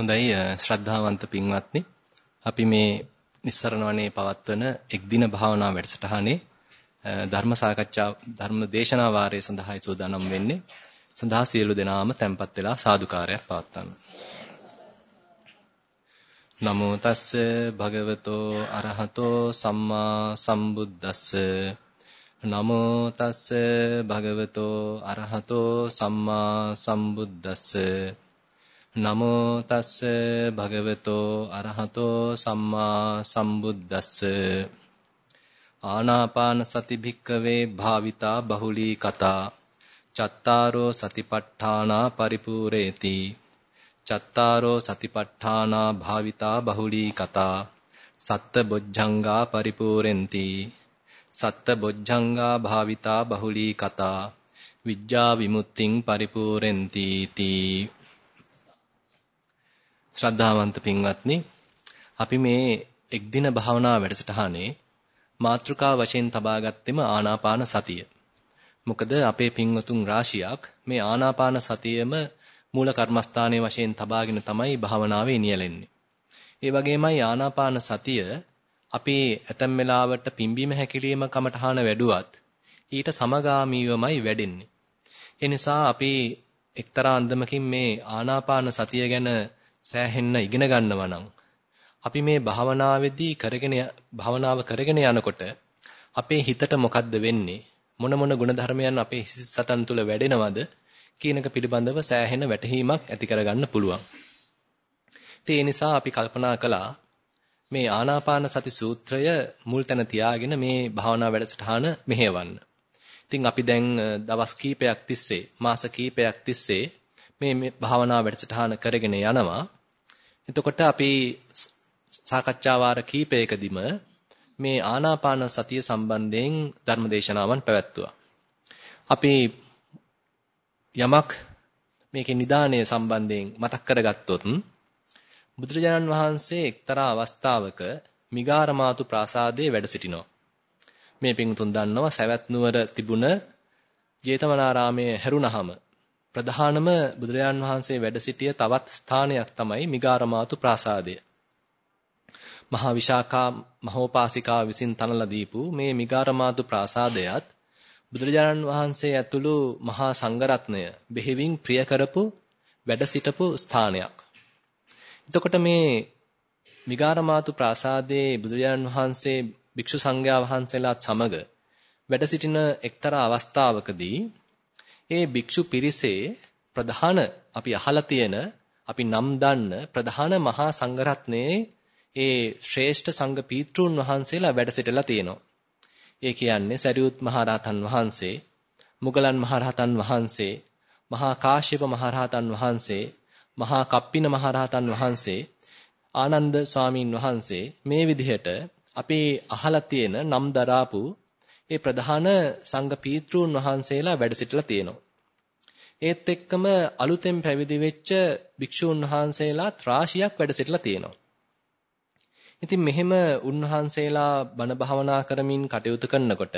හොඳයි ශ්‍රද්ධාවන්ත පින්වත්නි. අපි මේ නිස්සරණ වනේ පවත්වන එක් දින භාවනා වැඩසටහනේ ධර්ම සාකච්ඡා ධර්ම දේශනා වාරයේ සඳහායි සූදානම් වෙන්නේ. සඳහා සියලු දෙනාම tempත් වෙලා සාදුකාරයක් පවත්වන්න. නමෝ තස්ස භගවතෝ අරහතෝ සම්මා සම්බුද්දස්ස. නමෝ තස්ස භගවතෝ අරහතෝ සම්මා සම්බුද්දස්ස. නමෝ තස්ස භගවතෝ අරහතෝ සම්මා සම්බුද්දස්ස. ආනාපාන සති භික්කවේ භාවිතා බහුලී කතා චත්තාරෝ සතිපට්ඨානා පරිපූරේති චත්තාරෝ සතිපට්ඨානා භාවිතා බහුලී කතා සත්ත බොජ්ජංගා පරිපූරෙන්ති සත්ත බොජ්ජංගා භාවිතා බහුලී කතා විඥා විමුක්තිං පරිපූරෙන්ති තී ශ්‍රද්ධාවන්ත පින්වත්නි අපි මේ එක් දින භාවනා වැඩසටහනේ මාතෘකා වශයෙන් තබා ගත්තෙම ආනාපාන සතිය. මොකද අපේ පින්වතුන් රාශියක් මේ ආනාපාන සතියම මූල කර්මස්ථානයේ වශයෙන් තබාගෙන තමයි භාවනාවේ නියැලෙන්නේ. ඒ වගේමයි ආනාපාන සතිය අපි ඇතැම් වෙලාවට පිම්බීම හැකිලිම කමටහන වැඩුවත් ඊට සමගාමීවමයි වැඩෙන්නේ. ඒ නිසා අපි එක්තරා අන්දමකින් මේ ආනාපාන සතිය ගැන සෑහෙන්න ඉගෙන ගන්නවා නම් අපි මේ භාවනාවේදී කරගෙන භාවනාව කරගෙන යනකොට අපේ හිතට මොකද්ද වෙන්නේ මොන මොන ಗುಣධර්මයන් අපේ සතන් තුල වැඩෙනවද කියනක පිළිබඳව සෑහෙන වැටහීමක් ඇති කරගන්න පුළුවන්. ඒ නිසා අපි කල්පනා කළා මේ ආනාපාන සති සූත්‍රය මුල් තැන තියාගෙන මේ භාවනා වැඩසටහන මෙහෙවන්න. ඉතින් අපි දැන් දවස් කීපයක් තිස්සේ මාස කීපයක් තිස්සේ මේ මේ භාවනා වැඩසටහන කරගෙන යනවා. එතකොට අපි සාකච්ඡා වාර කීපයකදීම මේ ආනාපාන සතිය සම්බන්ධයෙන් ධර්මදේශනාවන් පැවැත්තුවා. අපි යමක් මේකේ නිදාණය සම්බන්ධයෙන් මතක් කරගත්තොත් බුදුරජාණන් වහන්සේ එක්තරා අවස්ථාවක මිගාරමාතු ප්‍රාසාදයේ වැඩ සිටිනවා. මේ පිංතුන් දන්නවා සවැත් නුවර තිබුණ ජේතවනාරාමයේ හැරුණහම ප්‍රධානම බුදුරජාන් වහන්සේ වැඩ සිටිය තවත් ස්ථානයක් තමයි මිගාරමාතු ප්‍රාසාදය. මහා විශාඛා මහෝපාසිකා විසින් තනලා දීපු මේ මිගාරමාතු ප්‍රාසාදයත් බුදුරජාණන් වහන්සේ ඇතුළු මහා සංඝරත්නය බෙහෙවින් ප්‍රිය කරපු වැඩ සිටපු ස්ථානයක්. එතකොට මේ මිගාරමාතු ප්‍රාසාදයේ බුදුරජාණන් වහන්සේ භික්ෂු සංඝයා වහන්සේලාත් සමග වැඩ සිටින එක්තරා අවස්ථාවකදී ඒ භික්ෂු පිරිසේ ප්‍රධාන අපි අහලා තියෙන අපි නම් දන්න ප්‍රධාන මහා සංඝරත්නයේ ඒ ශ්‍රේෂ්ඨ සංඝ පීත්‍රුන් වහන්සේලා වැඩ සිටලා තියෙනවා. ඒ කියන්නේ සරියුත් මහරහතන් වහන්සේ, මුගලන් මහරහතන් වහන්සේ, මහා කාශ්‍යප මහරහතන් වහන්සේ, මහා කප්පින මහරහතන් වහන්සේ, ආනන්ද ස්වාමීන් වහන්සේ මේ විදිහට අපි අහලා තියෙන නම් දරාපු ඒ ප්‍රධාන සංඝ පීත්‍රූන් වහන්සේලා වැඩ සිටලා තියෙනවා. ඒත් එක්කම අලුතෙන් පැවිදි වෙච්ච භික්ෂූන් වහන්සේලා රාශියක් වැඩ සිටලා තියෙනවා. ඉතින් මෙහෙම උන්වහන්සේලා බණ භාවනා කරමින් කටයුතු කරනකොට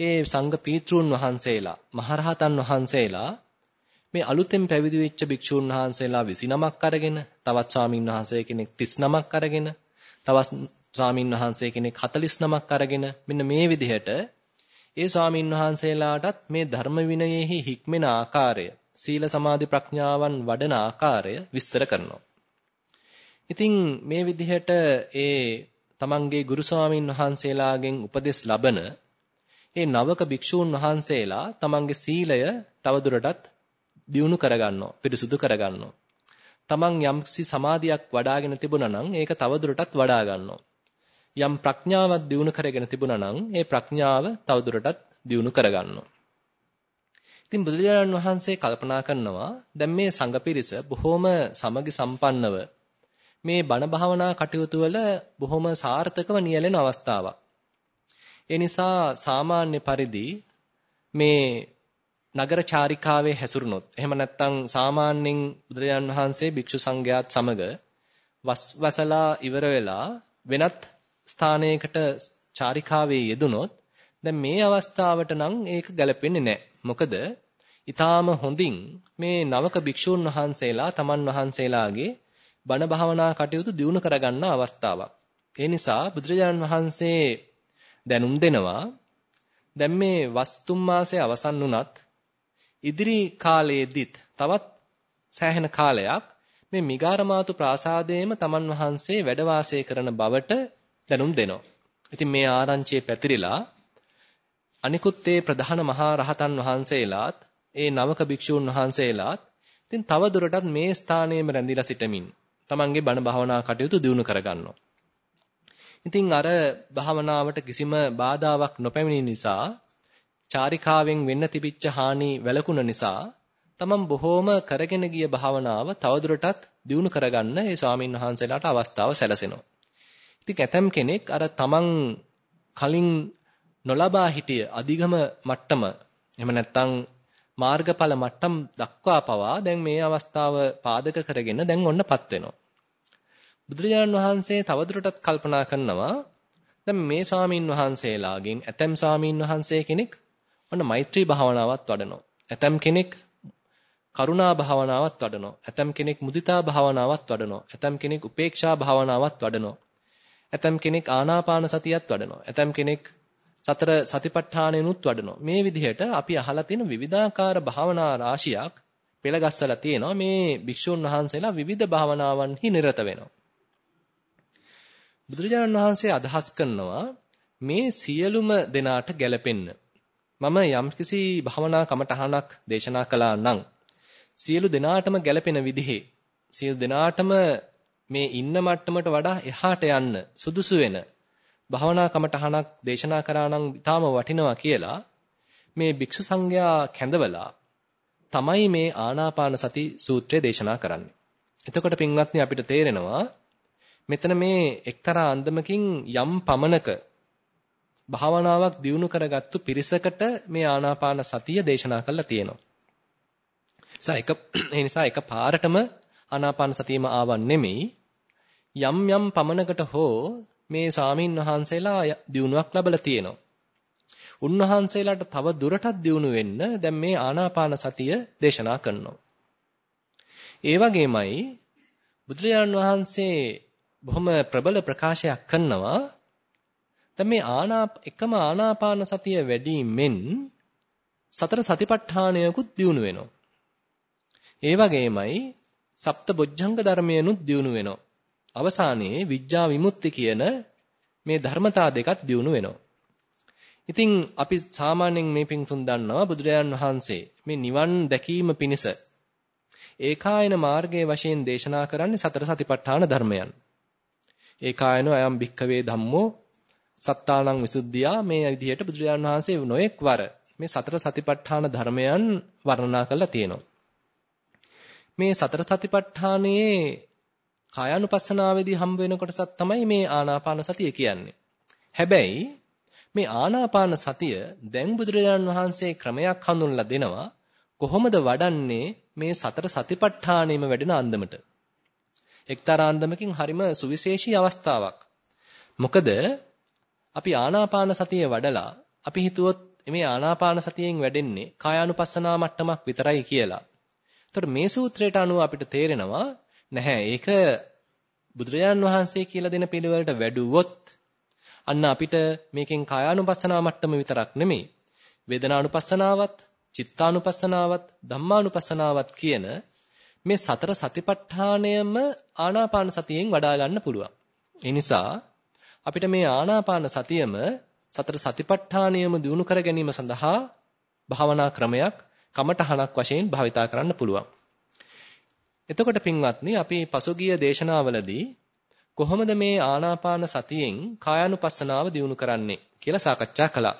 ඒ සංඝ පීත්‍රූන් වහන්සේලා මහරහතන් වහන්සේලා මේ අලුතෙන් පැවිදි වෙච්ච භික්ෂූන් වහන්සේලා 29ක් අරගෙන තවත් ස්වාමින් වහන්සේ කෙනෙක් 39ක් අරගෙන තවත් ස්වාමින් වහන්සේ කෙනෙක් 49ක් අරගෙන මෙන්න මේ විදිහට ඒ ස්වාමින් වහන්සේලාටත් මේ ධර්ම විනයෙහි හික්මෙන ආකාරය සීල සමාධි ප්‍රඥාවන් වඩන ආකාරය විස්තර කරනවා. ඉතින් මේ විදිහට ඒ තමන්ගේ ගුරු ස්වාමින් වහන්සේලාගෙන් උපදෙස් ලබන ඒ නවක භික්ෂූන් වහන්සේලා තමන්ගේ සීලය තවදුරටත් දියුණු කරගන්නවා පිරිසුදු කරගන්නවා. තමන් යම්කිසි සමාධියක් වඩ아가ගෙන තිබුණා නම් ඒක තවදුරටත් වඩා ගන්නවා. යම් ප්‍රඥාවක් දියුණු කරගෙන තිබුණා නම් ඒ ප්‍රඥාව තවදුරටත් දියුණු කරගන්නවා. ඉතින් බුදුරජාණන් වහන්සේ කල්පනා කරනවා දැන් මේ සංඝ පිරිස බොහොම සමගි සම්පන්නව මේ බණ භාවනා කටයුතු වල බොහොම සාර්ථකව නියැලෙන අවස්ථාවක්. ඒ නිසා සාමාන්‍ය පරිදි මේ නගර චාරිකාවේ හැසිරුණොත් එහෙම නැත්නම් සාමාන්‍යයෙන් බුදුරජාණන් වහන්සේ භික්ෂු සංඝයාත් සමග වස්වසලා ඉවර වෙලා වෙනත් ස්ථානයකට චාරිකාවේ යෙදුනොත් දැන් මේ අවස්ථාවට නම් ඒක ගැලපෙන්නේ නැහැ. මොකද ඊටාම හොඳින් මේ නවක භික්ෂූන් වහන්සේලා තමන් වහන්සේලාගේ බණ භාවනා කටයුතු දියුණු කරගන්න අවස්ථාවක්. ඒ නිසා බුදුරජාණන් වහන්සේ දැනුම් දෙනවා දැන් මේ වස්තුම් මාසය අවසන් වුණත් ඉදිරි කාලයේදීත් තවත් සෑහෙන කාලයක් මේ මිගාරමාතු ප්‍රාසාදයේම තමන් වහන්සේ වැඩ කරන බවට දැනුම් දෙනවා. ඉතින් මේ ආරංචිය පැතිරිලා අනිකුත් ඒ ප්‍රධාන මහා රහතන් වහන්සේලාත් ඒ නවක භික්ෂූන් වහන්සේලාත් ඉතින් තව දුරටත් මේ ස්ථානයේම රැඳිලා සිටමින් තමන්ගේ බණ භාවනා කටයුතු දියුණු කරගන්නවා. ඉතින් අර භාවනාවට කිසිම බාධාවක් නොපැමිණි නිසා චාරිකාවෙන් වෙන්න තිබිච්ච හානි වැළකුණ නිසා තමන් බොහෝම කරගෙන ගිය භාවනාව තවදුරටත් දියුණු කරගන්න ඒ ස්වාමින් වහන්සේලාට අවස්ථාව සැලසෙනවා. ඉතින් ඇතම් කෙනෙක් අර තමන් කලින් නොලබා හිටිය අධිගම මට්ටම එහෙම නැත්නම් මාර්ගඵල මට්ටම් දක්වා පවා දැන් මේ අවස්ථාව පාදක කරගෙන දැන් ඔන්නපත් වෙනවා. බුදුරජාණන් වහන්සේ තවදුරටත් කල්පනා කරනවා දැන් මේ ස්වාමින් වහන්සේලාගෙන් ඇතම් ස්වාමින් වහන්සේ කෙනෙක් ඔන්න මෛත්‍රී භාවනාවත් වඩනවා. ඇතම් කෙනෙක් කරුණා භාවනාවත් වඩනවා. ඇතම් කෙනෙක් මුදිතා භාවනාවත් වඩනවා. ඇතම් කෙනෙක් උපේක්ෂා භාවනාවත් වඩනවා. ඇතම් කෙනෙක් ආනාපාන සතියත් වඩනවා. ඇතම් කෙනෙක් සතර සතිපට්ඨානෙනුත් වඩනවා. මේ විදිහට අපි අහලා තියෙන විවිධාකාර භාවනා රාශියක් පෙළගස්සලා තියෙනවා. මේ භික්ෂුන් වහන්සේලා විවිධ භාවනාවන්හි නිරත වෙනවා. බුදුරජාණන් වහන්සේ අදහස් කරනවා මේ සියලුම දෙනාට ගැලපෙන්න. මම යම්කිසි භාවනා කමටහනක් දේශනා කළා නම් සියලු දෙනාටම ගැලපෙන විදිහේ සියලු දෙනාටම මේ ඉන්න මට්ටමට වඩා එහාට යන්න සුදුසු වෙන භාවනා කමටහනක් දේශනා කරා නම් ඊටාම වටිනවා කියලා මේ භික්ෂු සංඝයා කැඳවලා තමයි මේ ආනාපාන සති සූත්‍රය දේශනා කරන්නේ. එතකොට පින්වත්නි අපිට තේරෙනවා මෙතන මේ එක්තරා අන්දමකින් යම් පමනක භාවනාවක් දියුණු කරගත්තු පිරිසකට මේ ආනාපාන සතිය දේශනා කරලා තියෙනවා. ඒක ඒ නිසා එක පාරටම ආනාපාන සතියම ආවන් නෙමෙයි යම් යම් පමනකට හෝ මේ සාමින් වහන්සේලා දියුණුවක් ලැබලා තියෙනවා. උන්වහන්සේලාට තව දුරටත් දියුණු වෙන්න දැන් මේ ආනාපාන සතිය දේශනා කරනවා. ඒ වගේමයි බුදුරජාණන් වහන්සේ බොහොම ප්‍රබල ප්‍රකාශයක් කරනවා දැන් මේ ආනා එකම ආනාපාන සතිය වැඩිමෙන් සතර සතිපට්ඨානයකුත් දියුණු වෙනවා. ඒ වගේමයි සප්ත බොජ්ජංග ධර්මයනුත් දියුණු වෙනවා. අවසානයේ විඥා විමුක්ති කියන මේ ධර්මතා දෙකත් දියුණු වෙනවා. ඉතින් අපි සාමාන්‍යයෙන් මේ පිංතුන් දන්නවා බුදුරජාන් වහන්සේ මේ නිවන් දැකීම පිණිස ඒකායන මාර්ගයේ වශයෙන් දේශනා කරන්නේ සතර සතිපට්ඨාන ධර්මයන්. ඒකායන අයම් භික්ඛවේ ධම්මෝ සත්තානං විසුද්ධියා මේ විදිහට බුදුරජාන් වහන්සේ නොඑක් වර මේ සතර සතිපට්ඨාන ධර්මයන් වර්ණනා කරලා තියෙනවා. මේ සතර සතිපට්ඨානයේ කායानुපස්සනාවේදී හම්බ වෙන කොටසක් තමයි මේ ආනාපාන සතිය කියන්නේ. හැබැයි මේ ආනාපාන සතිය දැන් බුදුරජාණන් වහන්සේ ක්‍රමයක් හඳුන්ලා දෙනවා කොහොමද වඩන්නේ මේ සතර සතිපට්ඨානෙම වැඩෙන අන්දමට. එක්තරා අන්දමකින් හරිම සුවිශේෂී අවස්ථාවක්. මොකද අපි ආනාපාන සතිය වඩලා අපි හිතුවොත් මේ ආනාපාන සතියෙන් වැඩෙන්නේ කායානුපස්සනා මට්ටමක් විතරයි කියලා. එතකොට මේ සූත්‍රයට අනුව අපිට තේරෙනවා නැහැ. ඒක බුදුරජාන් වහන්සේ කියලා දෙන පිළිවෙලට වැඩුවොත් අන්න අපිට මේකෙන් කායානුපස්සනා මට්ටම විතරක් නෙමෙයි වේදනානුපස්සනාවත් චිත්තානුපස්සනාවත් ධම්මානුපස්සනාවත් කියන මේ සතර සතිපට්ඨානයම ආනාපාන සතියෙන් වඩා ගන්න පුළුවන්. ඒ නිසා අපිට මේ ආනාපාන සතියම සතර සතිපට්ඨානයම දිනු කර ගැනීම සඳහා භාවනා ක්‍රමයක් කමඨහනක් වශයෙන් භාවිතා කරන්න පුළුවන්. එතකොට පින්වත්නි අපි පසුගිය දේශනාවලදී කොහොමද මේ ආනාපාන සතියෙන් කායානුපස්සනාව දියුණු කරන්නේ කියලා සාකච්ඡා කළා.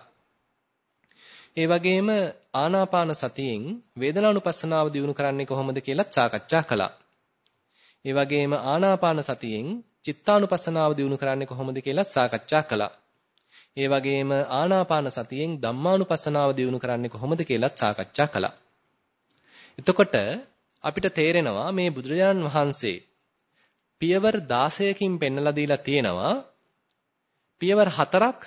ඒ වගේම ආනාපාන සතියෙන් වේදනානුපස්සනාව දියුණු කරන්නේ කොහොමද කියලා සාකච්ඡා කළා. ඒ වගේම ආනාපාන සතියෙන් චිත්තානුපස්සනාව දියුණු කරන්නේ කොහොමද කියලා සාකච්ඡා කළා. ඒ වගේම ආනාපාන සතියෙන් ධම්මානුපස්සනාව දියුණු කරන්නේ කොහොමද කියලා සාකච්ඡා කළා. එතකොට අපිට තේරෙනවා මේ බුදුරජාණන් වහන්සේ පියවර 16කින් පෙන්වලා දීලා තියෙනවා පියවර හතරක්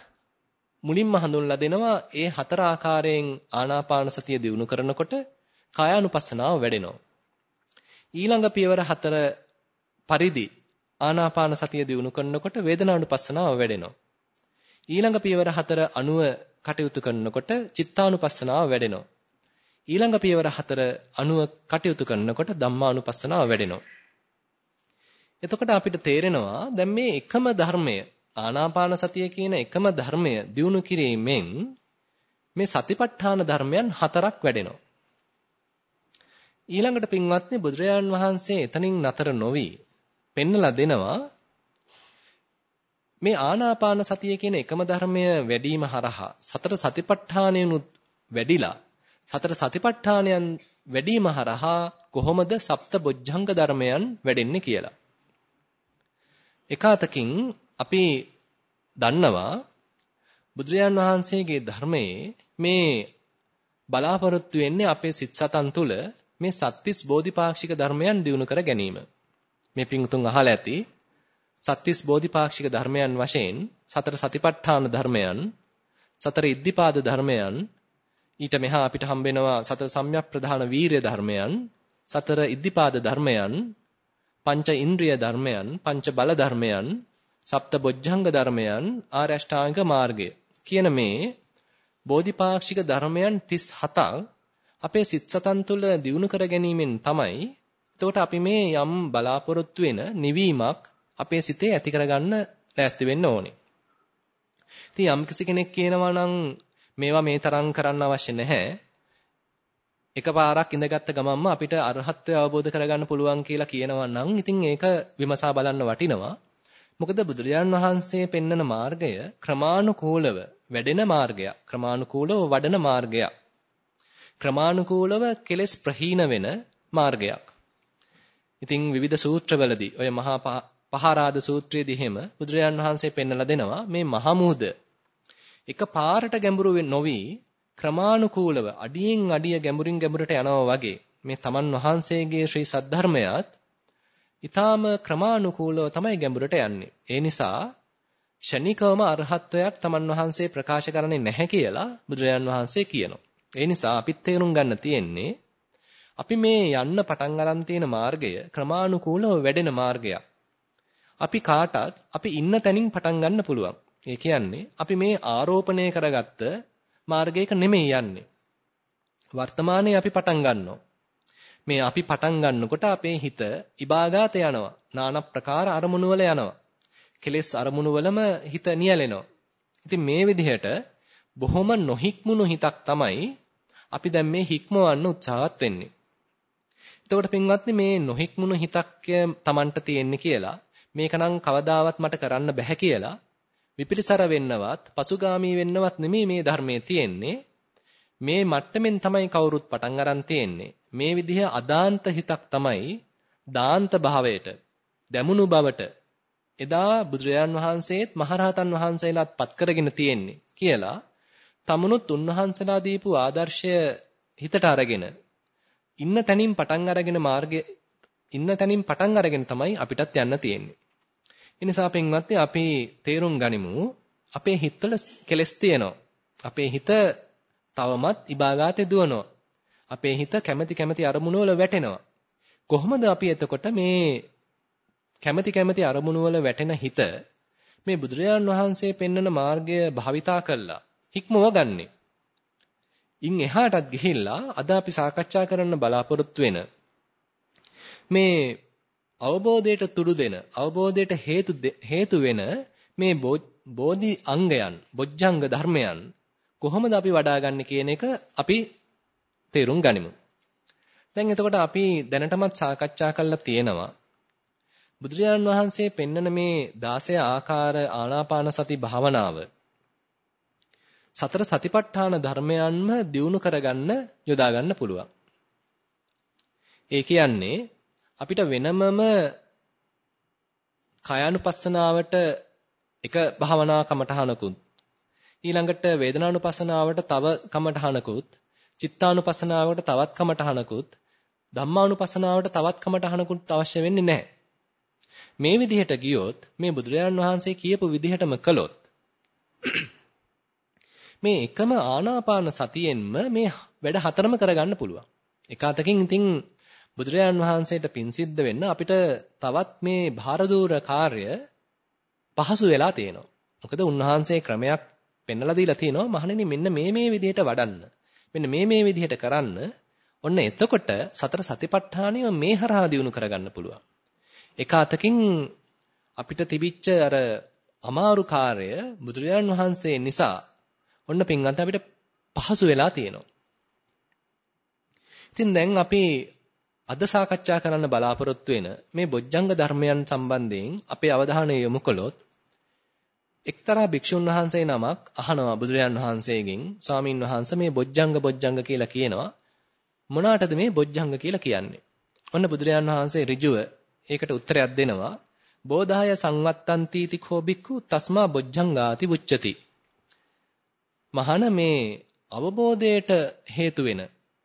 මුලින්ම හඳුන්ලා දෙනවා ඒ හතර ආකාරයෙන් ආනාපාන සතිය දිනු කරනකොට කායානුපස්සනාව වැඩෙනවා ඊළඟ පියවර හතර පරිදි ආනාපාන සතිය දිනු කරනකොට වේදනානුපස්සනාව වැඩෙනවා. ඊළඟ පියවර හතර අනුව කටයුතු කරනකොට චිත්තානුපස්සනාව වැඩෙනවා. ඊළඟ පියවර හතර අනුව කටයුතු කරනකොට ධම්මානුපස්සනාව වැඩෙනවා. එතකොට අපිට තේරෙනවා දැන් මේ එකම ධර්මය ආනාපාන සතිය කියන එකම ධර්මය දිනු කිරීමෙන් මේ සතිපට්ඨාන ධර්මයන් හතරක් වැඩෙනවා. ඊළඟට පින්වත්නි බුදුරජාන් වහන්සේ එතනින් නතර නොවි පෙන්නලා දෙනවා මේ ආනාපාන සතිය කියන එකම ධර්මය වැඩිම හරහා සතර සතිපට්ඨානයනුත් වැඩිලා සතර සතිපට්ඨානයන් වැඩිම හරහා කොහොමද සප්ත බොජ්ජංග ධර්මයන් වැඩෙන්නේ කියලා. එකාතකින් අපි දන්නවා බුදුරජාන් වහන්සේගේ ධර්මයේ මේ බලාපොරොත්තු වෙන්නේ අපේ සිත් සතන් තුළ මේ සත්‍තිස් බෝධිපාක්ෂික ධර්මයන් දිනු කර ගැනීම. මේ පිංතුන් අහලා ඇති සත්‍තිස් බෝධිපාක්ෂික ධර්මයන් වශයෙන් සතර සතිපට්ඨාන ධර්මයන් සතර ඉද්ධිපාද ධර්මයන් ඊට මෙහා අපිට හම්බෙනවා සතර සම්‍යක් ප්‍රධාන වීරිය ධර්මයන් සතර ඉද්ධිපාද ධර්මයන් පංච ඉන්ද්‍රිය ධර්මයන් පංච බල ධර්මයන් සප්ත බොජ්ජංග ධර්මයන් ආරෂ්ඨාංග මාර්ගය. කියන මේ බෝධිපාක්ෂික ධර්මයන් 37ක් අපේ සිත් සතන් තුළ දියුණු කර ගැනීමෙන් තමයි එතකොට අපි මේ යම් බලාපොරොත්තු වෙන නිවීමක් අපේ සිතේ ඇති කරගන්න ලෑස්ති වෙන්න ඕනේ. ඉතින් යම් කෙනෙක් කියනවා නම් මේවා මේ තරම් කරන්න අවශ්‍ය නැහැ. එකපාරක් ඉඳගත්ත ගමන්ම අපිට අරහත්ත්වය අවබෝධ කරගන්න පුළුවන් කියලා කියනවා නම් ඉතින් ඒක විමසා බලන්න වටිනවා. මොකද බුදුරජාන් වහන්සේ පෙන්වන මාර්ගය ක්‍රමානුකූලව වැඩෙන මාර්ගයක්. ක්‍රමානුකූලව වඩන මාර්ගයක්. ක්‍රමානුකූලව කෙලෙස් ප්‍රහීන වෙන මාර්ගයක්. ඉතින් විවිධ සූත්‍රවලදී ඔය මහා පහාරාද සූත්‍රයේදී එහෙම බුදුරජාන් වහන්සේ පෙන්වලා දෙනවා මේ මහමුද එක පාරට ගැඹුරු නොවි ක්‍රමානුකූලව අඩියෙන් අඩිය ගැඹුරින් ගැඹුරට යනවා වගේ මේ තමන් වහන්සේගේ ශ්‍රී සද්ධර්මයත් ඊටාම ක්‍රමානුකූලව තමයි ගැඹුරට යන්නේ. ඒ නිසා ෂණිකවම අරහත්වයක් තමන් වහන්සේ ප්‍රකාශ කරන්නේ නැහැ කියලා බුදුරජාන් වහන්සේ කියනවා. ඒ නිසා අපිත් තේරුම් ගන්න තියෙන්නේ අපි මේ යන්න පටන් අරන් තියෙන මාර්ගය ක්‍රමානුකූලව වැඩෙන මාර්ගයක්. අපි කාටත් අපි ඉන්න තැනින් පටන් ගන්න පුළුවන්. ඒ කියන්නේ අපි මේ ආරෝපණය කරගත්ත මාර්ගයක නෙමෙයි යන්නේ. වර්තමානයේ අපි පටන් ගන්නවා. මේ අපි පටන් ගන්නකොට අපේ හිත ඉබාගාත යනවා. নানা ප්‍රකාර අරමුණු වල යනවා. කෙලෙස් අරමුණු වලම හිත නියැලෙනවා. ඉතින් මේ විදිහට බොහොම නොහික්මුණු හිතක් තමයි අපි දැන් මේ හික්මවන්න උත්සාහත් වෙන්නේ. එතකොට පින්වත්නි මේ නොහික්මුණු හිතක් Tamanට තියෙන්නේ කියලා මේකනම් කවදාවත් මට කරන්න බෑ කියලා විපිරිසර වෙන්නවත් පසුගාමී වෙන්නවත් නෙමෙයි මේ ධර්මයේ තියෙන්නේ. මේ මට්ටමින් තමයි කවුරුත් පටන් අරන් තියෙන්නේ. මේ විදිහ අදාන්ත හිතක් තමයි දාන්ත භාවයට දැමුණු බවට එදා බුදුරජාන් වහන්සේත් මහරහතන් වහන්සේලාත් පත් කරගෙන තියෙන්නේ කියලා තමනුත් උන්වහන්සේලා දීපු ආදර්ශය හිතට අරගෙන ඉන්න තැනින් පටන් අරගෙන මාර්ගය ඉන්න තැනින් පටන් අරගෙන තමයි අපිටත් යන්න තියෙන්නේ. ඒ නිසා පින්වත්නි අපි තේරුම් ගනිමු අපේ හිතවල කෙලස් තියෙනවා. අපේ හිත තවමත් ඉබාගාතේ දුවනවා. අපේ හිත කැමැති කැමැති අරමුණු වල වැටෙනවා. කොහොමද අපි එතකොට මේ කැමැති කැමැති අරමුණු වල වැටෙන හිත මේ බුදුරජාන් වහන්සේ පෙන්වන මාර්ගය භාවිතා කළා හික්මව ගන්නෙ. ඉන් එහාටත් ගිහිල්ලා අද අපි සාකච්ඡා කරන්න බලාපොරොත්තු වෙන මේ අවබෝධයට තුඩු දෙන අවබෝධයට හේතු හේතු වෙන මේ බෝධි අංගයන් බොජ්ජංග ධර්මයන් කොහොමද අපි වඩාගන්නේ කියන එක අපි තේරුම් ගනිමු. දැන් එතකොට අපි දැනටමත් සාකච්ඡා කරලා තියෙනවා බුදුරජාණන් වහන්සේ පෙන්වන මේ 16 ආකාර ආනාපාන සති භාවනාව සතර සතිපට්ඨාන ධර්මයන්ම දියුණු කරගන්න යොදා ගන්න පුළුවන්. ඒ කියන්නේ අපිට වෙනමම කායानुපස්සනාවට එක භාවනා කමඨහනකුත් ඊළඟට වේදනානුපස්සනාවට තව කමඨහනකුත් චිත්තානුපස්සනාවට තවත් කමඨහනකුත් ධම්මානුපස්සනාවට තවත් කමඨහනකුත් අවශ්‍ය වෙන්නේ නැහැ. මේ විදිහට ගියොත් මේ බුදුරජාණන් වහන්සේ කියපු විදිහටම කළොත් මේ එකම ආනාපාන සතියෙන්ම මේ වැඩ හතරම කරගන්න පුළුවන්. එක අතකින් ඉතින් බුදුරජාන් වහන්සේට පින් සිද්ධ වෙන්න අපිට තවත් මේ භාරදූර කාර්ය පහසු වෙලා තියෙනවා. මොකද උන්වහන්සේ ක්‍රමයක් පෙන්වලා දීලා තිනවා මහණෙනි මෙන්න මේ මේ විදිහට වඩන්න. මෙන්න මේ මේ විදිහට කරන්න. ඔන්න එතකොට සතර සතිපට්ඨානිය මේ හරහා දිනු කරගන්න පුළුවන්. එක අතකින් අපිට තිබිච්ච අර අමාරු කාර්ය බුදුරජාන් වහන්සේ නිසා ඔන්න පින්වත් අපිට පහසු වෙලා තියෙනවා. ඉතින් දැන් අපි අද සාකච්ඡා කරන්න බලාපොරොත්තු වෙන මේ බොජ්ජංග ධර්මයන් සම්බන්ධයෙන් අපේ අවධානය යොමු කළොත් එක්තරා භික්ෂුන් වහන්සේ නමක් අහනවා බුදුරජාන් වහන්සේගෙන් ස්වාමින් වහන්සේ මේ බොජ්ජංග බොජ්ජංග කියලා කියනවා මොනකටද මේ බොජ්ජංග කියලා කියන්නේ? ඔන්න බුදුරජාන් වහන්සේ ඍජුව ඒකට උත්තරයක් දෙනවා බෝධාය සංවත්තන්ති කෝ බික්ඛු තස්මා බොජ්ජංගාති උච්චති. මහාන මේ අවබෝධයට හේතු වෙන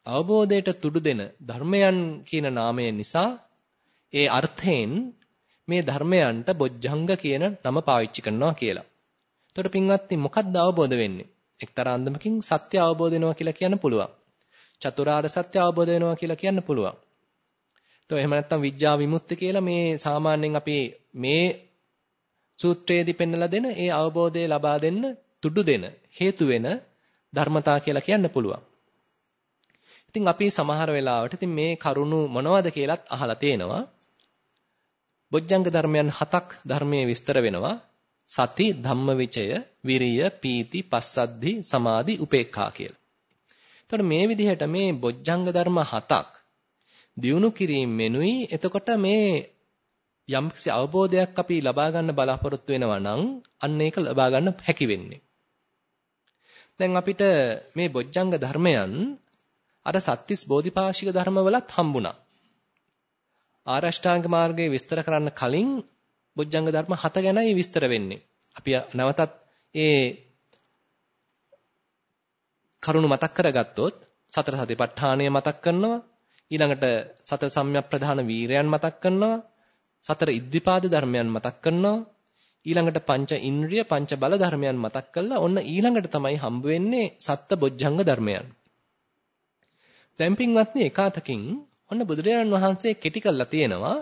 අවබෝධයට තුඩු දෙන ධර්මයන් කියන නාමය නිසා ඒ අර්ථයෙන් මේ ධර්මයන්ට බොජ්ජංග කියන නම පාවිච්චි කරනවා කියලා. එතකොට පින්වත්නි මොකක්ද අවබෝධ වෙන්නේ? එක්තරා අන්දමකින් සත්‍ය අවබෝධ වෙනවා කියලා කියන්න පුළුවන්. චතුරාර්ය සත්‍ය අවබෝධ වෙනවා කියලා කියන්න පුළුවන්. તો එහෙම නැත්නම් විඥා විමුක්ති කියලා මේ සාමාන්‍යයෙන් අපි මේ සූත්‍රයේදී පෙන්වලා දෙන ඒ අවබෝධය ලබා දෙන්න තුඩු දෙන හේතු වෙන ධර්මතා කියලා කියන්න පුළුවන්. ඉතින් අපි සමහර වෙලාවට ඉතින් මේ කරුණු මොනවද කියලාත් අහලා තියෙනවා. බොජ්ජංග ධර්මයන් හතක් ධර්මයේ විස්තර වෙනවා. සති, ධම්මවිචය, විරිය, පීති, පස්සද්ධි, සමාධි, උපේක්ඛා කියලා. එතකොට මේ විදිහට මේ බොජ්ජංග ධර්ම හතක් දියුණු කිරීම මෙනුයි එතකොට මේ යම්කිසි අවබෝධයක් අපි ලබා ගන්න බලාපොරොත්තු වෙනවා නම් අන්න ඒක ලබා ගන්න හැකි වෙන්නේ. දැන් අපිට මේ බොජ්ජංග ධර්මයන් අර සත්‍තිස් බෝධිපාශික ධර්මවලත් හම්බුණා. ආරෂ්ඨාංග මාර්ගයේ විස්තර කරන්න කලින් බොජ්ජංග ධර්ම හත ගැනයි විස්තර වෙන්නේ. අපි නැවතත් ඒ කරුණු මතක් කරගත්තොත් සතර සතිපට්ඨානය මතක් කරනවා ඊළඟට සතර සම්‍යක් ප්‍රධාන වීරයන් මතක් කරනවා සතර ඉද්ධිපාද ධර්මයන් මතක් කරනවා ඊළඟට පංච ඉන්ද්‍රිය පංච බල ධර්මයන් මතක් කළා ඔන්න ඊළඟට තමයි හම්බ වෙන්නේ සත්ත බොජ්ජංග ධර්මයන් දැන් පින්වත්නි එකාතකින් ඔන්න බුදුරජාණන් වහන්සේ කෙටි කළා තියෙනවා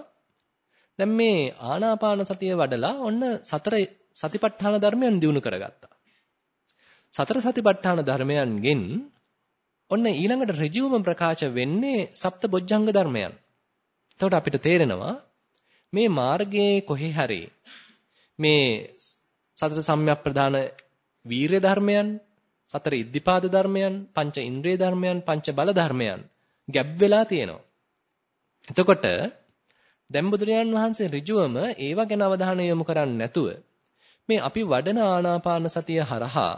දැන් මේ ආනාපාන සතිය වඩලා ඔන්න සතර සතිපට්ඨාන ධර්මයන් දිනු කරගත්තා සතර සතිපට්ඨාන ධර්මයන්ගෙන් ඔන්න ඊළඟට ඍජුවම ප්‍රකාශ වෙන්නේ සප්ත බොජ්ජංග ධර්මයන්. එතකොට අපිට තේරෙනවා මේ මාර්ගයේ කොහේ හරි මේ සතර සම්‍යක් ප්‍රදාන වීරය ධර්මයන්, සතර ඉද්ධිපාද ධර්මයන්, පංච ඉන්ද්‍රිය ධර්මයන්, පංච බල ධර්මයන් ගැබ් වෙලා තියෙනවා. එතකොට දැන් බුදුරජාන් වහන්සේ ඍජුවම ඒව ගැන අවධානය යොමු කරන්නේ නැතුව මේ අපි වඩන ආනාපාන සතිය හරහා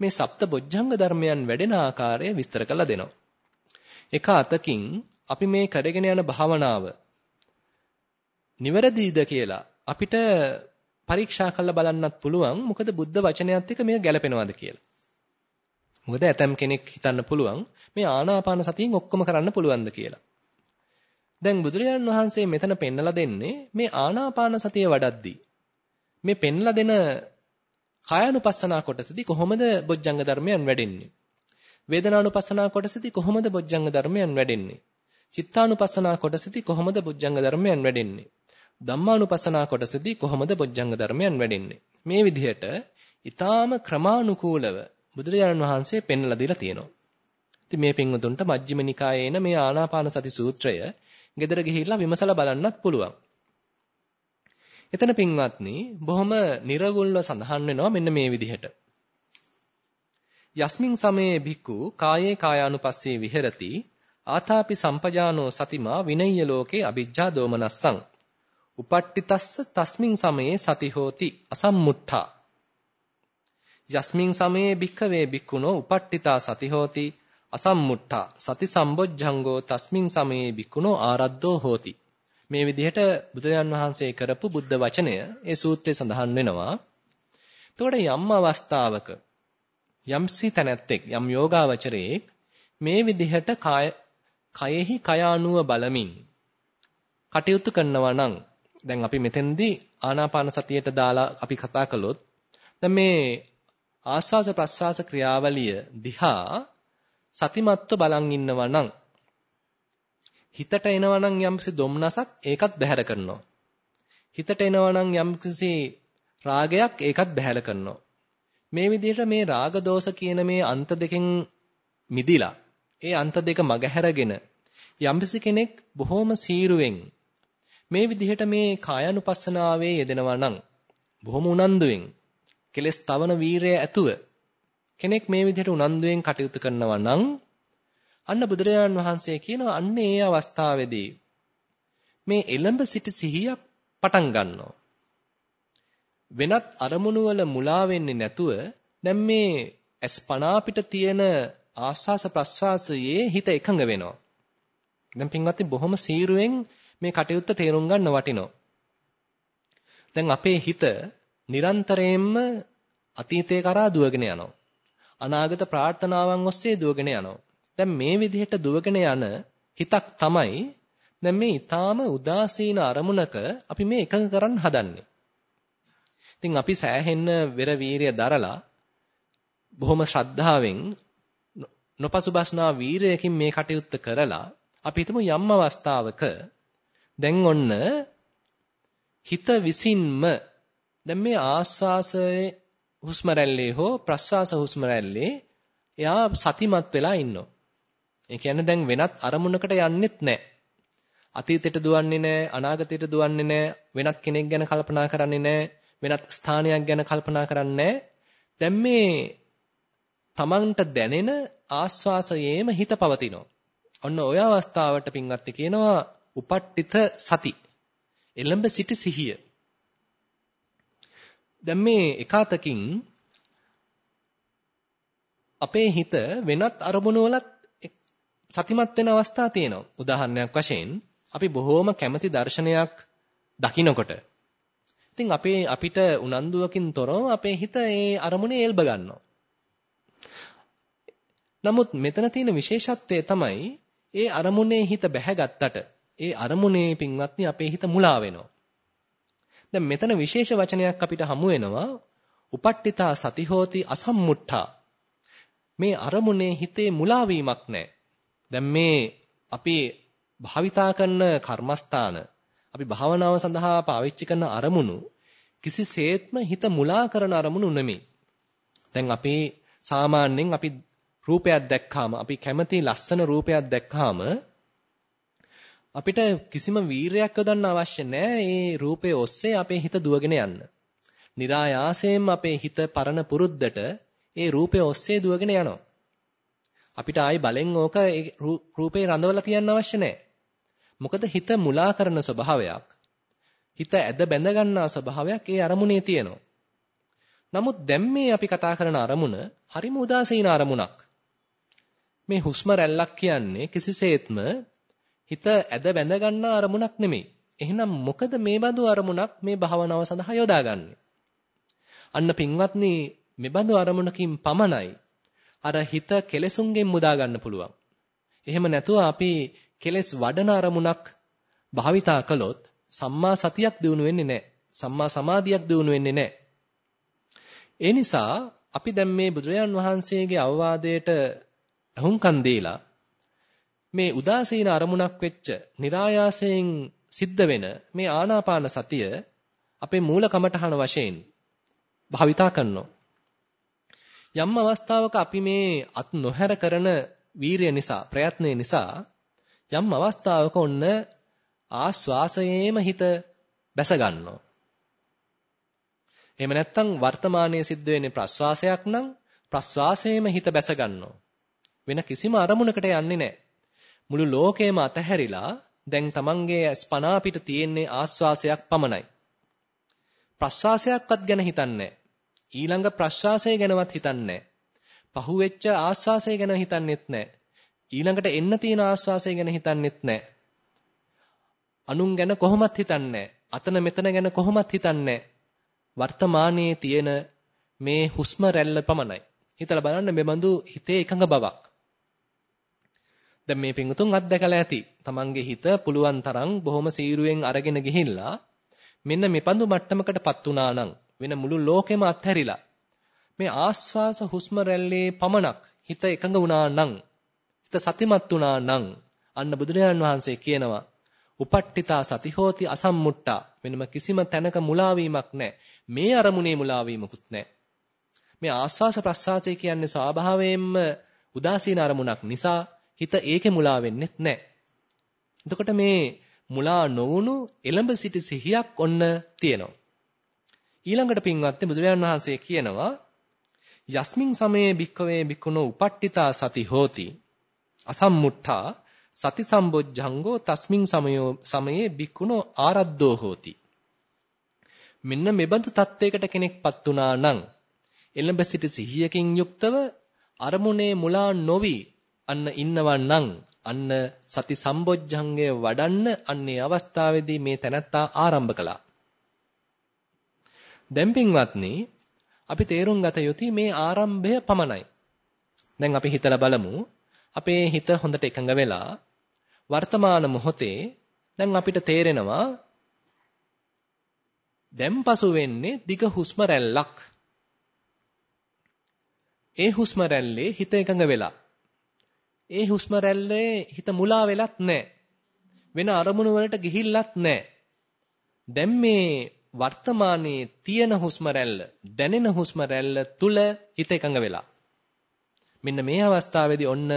මේ සප්ත බොජ්ජංග ධර්මයන් වැඩෙන ආකාරය විස්තර කරලා දෙනවා. එක අතකින් අපි මේ කරගෙන යන භාවනාව නිවැරදිද කියලා අපිට පරීක්ෂා කරලා බලන්නත් පුළුවන්. මොකද බුද්ධ වචනයත් එක්ක මේක ගැලපෙනවද කියලා. මොකද ඇතම් කෙනෙක් හිතන්න පුළුවන් මේ ආනාපාන සතියෙන් ඔක්කොම කරන්න පුළුවන්ද කියලා. දැන් බුදුරජාණන් වහන්සේ මෙතන පෙන්නලා දෙන්නේ මේ ආනාපාන සතිය වඩද්දී මේ පෙන්නලා දෙන කායानुපස්සනා කොටසදී කොහොමද බොජ්ජංග ධර්මයන් වැඩෙන්නේ? වේදනානුපස්සනා කොටසදී කොහොමද බොජ්ජංග ධර්මයන් වැඩෙන්නේ? චිත්තානුපස්සනා කොටසදී කොහොමද බොජ්ජංග ධර්මයන් වැඩෙන්නේ? ධම්මානුපස්සනා කොටසදී කොහොමද බොජ්ජංග ධර්මයන් වැඩෙන්නේ? මේ විදිහට ඊටාම ක්‍රමානුකූලව බුදුරජාණන් වහන්සේ පෙන්වලා දීලා තියෙනවා. ඉතින් මේ පින්වතුන්ට මජ්ක්‍ධිම නිකායේ එන මේ ආනාපාන සති සූත්‍රය ගෙදර ගිහිල්ලා විමසලා බලන්නත් පුළුවන්. එතන පින්වත්නි බොහොම නිර්වුල්ව සඳහන් වෙනවා මෙන්න මේ විදිහට. යස්මින් සමයේ භික්ඛු කායේ කායානුපස්සේ විහෙරති ආතාපි සම්පජානෝ සතිමා විනය්‍ය ලෝකේ අ비ජ්ජා දෝමනස්සං උපට්ඨිතස්ස තස්මින් සමයේ සති හෝති අසම්මුට්ඨා යස්මින් සමයේ භික්ඛවේ භික්ඛුනෝ උපට්ඨිතා සති හෝති අසම්මුට්ඨා සති සම්බොජ්ජංගෝ තස්මින් සමයේ භික්ඛුනෝ ආරද්ධෝ හෝති මේ විදිහට බුදුරජාන් වහන්සේ කරපු බුද්ධ වචනය ඒ සූත්‍රයේ සඳහන් වෙනවා. එතකොට යම් අවස්ථාවක යම්සි තැනැත්තෙක් යම් යෝගාවචරයෙක් මේ විදිහට කාය කයෙහි කයානුව බලමින් කටයුතු කරනවා නම් දැන් අපි මෙතෙන්දී ආනාපාන සතියට දාලා අපි කතා කළොත් දැන් මේ ආස්වාස ප්‍රස්වාස ක්‍රියාවලිය දිහා සතිමත්ව බලන් ඉන්නවා නම් හිතට එනවා නම් යම්කිසි දුම්නසක් ඒකත් බැහැර කරනවා. හිතට එනවා නම් යම්කිසි රාගයක් ඒකත් බැහැර කරනවා. මේ විදිහට මේ රාග දෝෂ කියන මේ අන්ත දෙකෙන් මිදිලා ඒ අන්ත දෙක මගහැරගෙන යම්කිසි කෙනෙක් බොහොම සීරුවෙන් මේ විදිහට මේ කායानुපස්සනාවේ යෙදෙනවා නම් බොහොම උනන්දුවෙන් කෙලස් තවන වීරය ඇතුව කෙනෙක් මේ විදිහට උනන්දුවෙන් කටයුතු කරනවා නම් අන්න බුදුරජාණන් වහන්සේ කියනවා අන්න ඒ අවස්ථාවේදී මේ එළඹ සිටි සිහිය පටන් ගන්නවා. වෙනත් අරමුණු වල මුලා වෙන්නේ නැතුව දැන් මේ අස්පනා පිට තියෙන ආස්වාස ප්‍රස්වාසයේ හිත එකඟ වෙනවා. දැන් පින්වත්නි බොහොම සීරුවෙන් මේ කටයුත්ත තේරුම් ගන්න වටිනවා. දැන් අපේ හිත නිරන්තරයෙන්ම අතීතේ කරා දුවගෙන යනවා. අනාගත ප්‍රාර්ථනාවන් ඔස්සේ දුවගෙන යනවා. දැන් මේ විදිහට දුවගෙන යන හිතක් තමයි දැන් මේ ඊටාම උදාසීන අරමුණක අපි මේ එකඟ කරන්න හදන්නේ. ඉතින් අපි සෑහෙන්න වෙර වීරිය දරලා බොහොම ශ්‍රද්ධාවෙන් නොපසුබස්නා වීරයකින් මේ කටයුත්ත කරලා අපි හිතමු යම් අවස්ථාවක දැන් ඔන්න හිත විසින්ම දැන් මේ ආස්වාසයේ හුස්ම රැල්ලේ හෝ ප්‍රස්වාස හුස්ම රැල්ලේ එයා සතිමත් වෙලා ඉන්නවා. ඒ කියන්නේ දැන් වෙනත් අරමුණකට යන්නෙත් නැහැ. අතීතයට දුවන්නේ නැහැ, අනාගතයට දුවන්නේ නැහැ, වෙනත් කෙනෙක් ගැන කල්පනා කරන්නේ නැහැ, වෙනත් ස්ථානයක් ගැන කල්පනා කරන්නේ දැන් මේ තමන්ට දැනෙන ආස්වාසයේම හිත පවතිනවා. ඔන්න ඔය අවස්ථාවට පින්වත්නි කියනවා උපට්ඨිත සති. එළඹ සිටි සිහිය. දැන් මේ එකාතකින් අපේ හිත වෙනත් අරමුණු වලත් සතිමත් වෙන අවස්ථා තියෙනවා. උදාහරණයක් වශයෙන් අපි බොහෝම කැමති දර්ශනයක් දකිනකොට ඉතින් අපේ අපිට උනන්දුවකින් තොරව අපේ හිත ඒ අරමුණේ එල්බ ගන්නවා. නමුත් මෙතන තියෙන විශේෂත්වය තමයි ඒ අරමුණේ හිත බැහැගත්තට ඒ අරමුණේ පින්වත්නි අපේ හිත මුලා වෙනවා. දැන් මෙතන විශේෂ වචනයක් අපිට හමු වෙනවා උපට්ඨිතා සති හෝති අසම්මුට්ඨා මේ අරමුණේ හිතේ මුලා වීමක් නැහැ. දැන් මේ අපි භාවිතා කරන කර්මස්ථාන අපි භාවනාව සඳහා පාවිච්චි කරන අරමුණු කිසිසේත්ම හිත මුලා කරන අරමුණු නෙමෙයි. දැන් අපි සාමාන්‍යයෙන් අපි රූපයක් දැක්කාම අපි කැමති ලස්සන රූපයක් දැක්කාම අපිට කිසිම වීරයක් යොදන්න අවශ්‍ය නැහැ. ඒ රූපේ ඔස්සේ අපේ හිත දුවගෙන යන්න. નિરાයාසයෙන්ම අපේ හිත පරණ පුරුද්දට ඒ රූපේ ඔස්සේ දුවගෙන යනවා. අපිට ආයි බලෙන් ඕක රූපේ රඳවලා තියන්න අවශ්‍ය නැහැ. මොකද හිත මුලා කරන ස්වභාවයක් හිත ඇද බැඳ ගන්නා ස්වභාවයක් ඒ අරමුණේ තියෙනවා. නමුත් දැන් මේ අපි කතා කරන අරමුණ හරිම උදාසීන අරමුණක්. මේ හුස්ම රැල්ලක් කියන්නේ කිසිසේත්ම හිත ඇද බැඳ ගන්නා අරමුණක් නෙමෙයි. එහෙනම් මොකද මේ බඳු අරමුණක් මේ භාවනාව සඳහා යොදාගන්නේ? අන්න පින්වත්නි මේ බඳු අරමුණකින් පමණයි අර හිත කෙලෙසුන්ගෙන් මුදා ගන්න පුළුවන්. එහෙම නැතුව අපි කෙලෙස් වඩන අරමුණක් භාවිතා කළොත් සම්මා සතියක් දිනු වෙන්නේ නැහැ. සම්මා සමාධියක් දිනු වෙන්නේ නැහැ. ඒ නිසා අපි දැන් මේ බුදුරජාන් වහන්සේගේ අවවාදයට අහුම්කන් දීලා මේ උදාසීන අරමුණක් වෙච්ච નિરાයාසයෙන් සිද්ධ වෙන මේ ආනාපාන සතිය අපේ මූල කමඨහන වශයෙන් භාවිතා කරනවා. යම් අවස්ථාවක අපි මේ අත් නොහැර කරන වීරිය නිසා ප්‍රයත්නය නිසා යම් අවස්ථාවක ඔන්න ආස්වාසයේම හිත බැස ගන්නවා. එහෙම නැත්නම් වර්තමානයේ සිද්ධ වෙන්නේ ප්‍රස්වාසයක් නම් ප්‍රස්වාසයේම හිත බැස ගන්නවා. වෙන කිසිම අරමුණකට යන්නේ නැහැ. මුළු ලෝකයම අතහැරිලා දැන් තමන්ගේ ස්පනා පිට තියෙන්නේ ආස්වාසයක් පමණයි. ප්‍රස්වාසයක්වත් ගැන හිතන්නේ ඊළඟ ප්‍රස්වාසය ගැනවත් හිතන්නේ පහුවෙච්ච ආස්වාසය ගැන හිතන්නෙත් නැහැ. ඊළඟට එන්න තියෙන ආස්වාසය ගැන හිතන්නෙත් නැහැ. අනුන් ගැන කොහොමත් හිතන්නේ අතන මෙතන ගැන කොහොමත් හිතන්නේ වර්තමානයේ තියෙන මේ හුස්ම රැල්ල පමණයි. හිතලා බලන්න මේ බඳු හිතේ එකඟ බවක්. දැන් මේ පිංගුතුන් අත්දැකලා ඇති. Tamange හිත පුළුවන් තරම් බොහොම සීරුවෙන් අරගෙන ගිහිල්ලා මෙන්න මේ බඳු මට්ටමකටපත් වුණා නම් වෙන මුළු ලෝකෙම අත්හැරිලා මේ ආස්වාස හුස්ම රැල්ලේ පමණක් හිත එකඟ වුණා නම් හිත සතිමත් වුණා නම් අන්න බුදුරජාණන් වහන්සේ කියනවා උපට්ඨිතා සති හෝති අසම්මුට්ටා වෙනම කිසිම තැනක මුලාවීමක් නැහැ. මේ අරමුණේ මුලාවීමකුත් නැහැ. මේ ආස්වාස ප්‍රස්වාසය කියන්නේ ස්වභාවයෙන්ම උදාසීන අරමුණක් නිසා හිත ඒකේ මුලා වෙන්නෙත් නැහැ. එතකොට මේ මුලා නොවුණු එළඹ සිටි සිහියක් ඔන්න තියෙනවා. ඊළඟට පින්වත්නි බුදුරජාණන් වහන්සේ කියනවා යස්මින් සමයේ භික්කවේ භික්ඛුනෝ උපට්ඨිතා සති හෝති අසම්මුට්ඨා සති සම්බොජ්ජංගෝ තස්මින් සමයෝ සමයේ භික්ඛුනෝ ආරද්ධෝ හෝති මෙන්න මෙබඳු තත්වයකට කෙනෙක්පත් වුණා නම් එළඹ සිට සිහියකින් යුක්තව අරමුණේ මුලා නොවි අන්න ඉන්නවනම් අන්න සති සම්බොජ්ජංගය වඩන්න අන්නේ අවස්ථාවේදී මේ තැනත්තා ආරම්භ කළා. දැන් පින්වත්නි අපි තේරුම් ගත යුතුයි මේ ආරම්භය පමණයි. දැන් අපි හිතලා බලමු අපේ හිත හොඳට එකඟ වෙලා වර්තමාන මොහොතේ දැන් අපිට තේරෙනවා දැන් පසු වෙන්නේ දිග හුස්ම රැල්ලක්. ඒ හුස්ම රැල්ලේ හිත එකඟ වෙලා. ඒ හුස්ම රැල්ලේ හිත මුලා වෙලත් නැහැ. වෙන අරමුණු වලට ගිහිල්ලත් නැහැ. දැන් මේ වර්තමානයේ තියෙන හුස්ම රැල්ල, දැනෙන හුස්ම රැල්ල තුල හිත එකඟ වෙලා. මෙන්න මේ අවස්ථාවේදී ඔන්න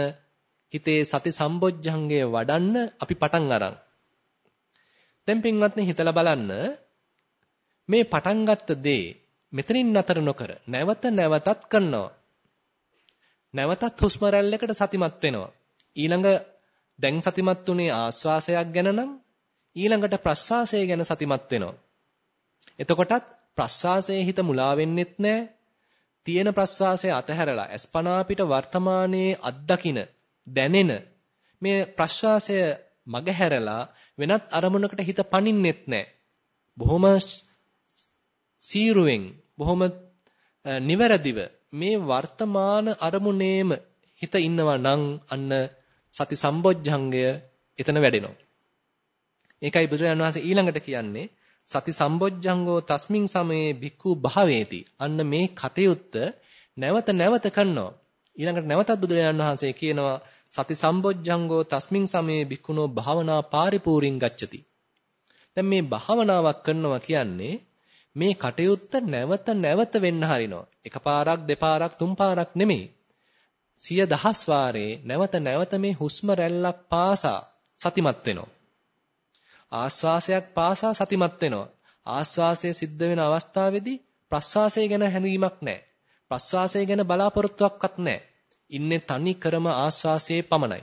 හිතේ සති සම්බොජ්ජංගය වඩන්න අපි පටන් අරන්. දැන් පින්වත්නි හිතලා බලන්න මේ පටන් ගත්ත දේ මෙතනින් නතර නොකර නැවත නැවතත් කරනවා. නැවතත් හුස්ම රැල්ලකට සතිමත් වෙනවා. ඊළඟ දැන් සතිමත් උනේ ආස්වාසයක් ගැන නම් ඊළඟට ප්‍රස්වාසය ගැන සතිමත් වෙනවා. එතකොටත් ප්‍රස්වාසයේ හිත මුලා වෙන්නෙත් නැහැ. තියෙන ප්‍රස්වාසය අතහැරලා අස්පනා පිට වර්තමානයේ අත්දකින දැනෙන මේ ප්‍රස්වාසය මගහැරලා වෙනත් අරමුණකට හිත පනින්නෙත් නැහැ. බොහොම සීරුවෙන් බොහොම නිවැරදිව මේ වර්තමාන අරමුණේම හිත ඉන්නවා නම් අන්න සති සම්බොජ්ජංගය එතන වැඩෙනවා. ඒකයි බුදුරජාණන් වහන්සේ ඊළඟට කියන්නේ සති සම්බොජ්ජංගෝ තස්මින් සමයේ භික්ඛු භාවේති. අන්න මේ කටයුත්ත නැවත නැවත කරනවා. ඊළඟට නැවතත් බුදුරජාණන් වහන්සේ කියනවා සති සම්බොජ්ජංගෝ තස්මින් සමයේ භික්ඛුනෝ භාවනා පාරිපූර්ණං ගච්ඡති. දැන් මේ භාවනාවක් කරනවා කියන්නේ මේ කටයුත්ත නැවත නැවත වෙන්න හරිනවා. එකපාරක් දෙපාරක් තුන්පාරක් නෙමෙයි. සිය දහස් වාරේ නැවත නැවත මේ හුස්ම රැල්ලක් පාසා සතිමත් වෙනවා. ආස්වාසයක් පාසා සතිමත් වෙනවා. ආස්වාසය සිද්ධ වෙන අවස්ථාවේදී ප්‍රස්වාසය ගැන හැඟීමක් නැහැ. ප්‍රස්වාසය ගැන බලාපොරොත්තුවක්වත් නැහැ. ඉන්නේ තනි කරම ආස්වාසයේ පමණයි.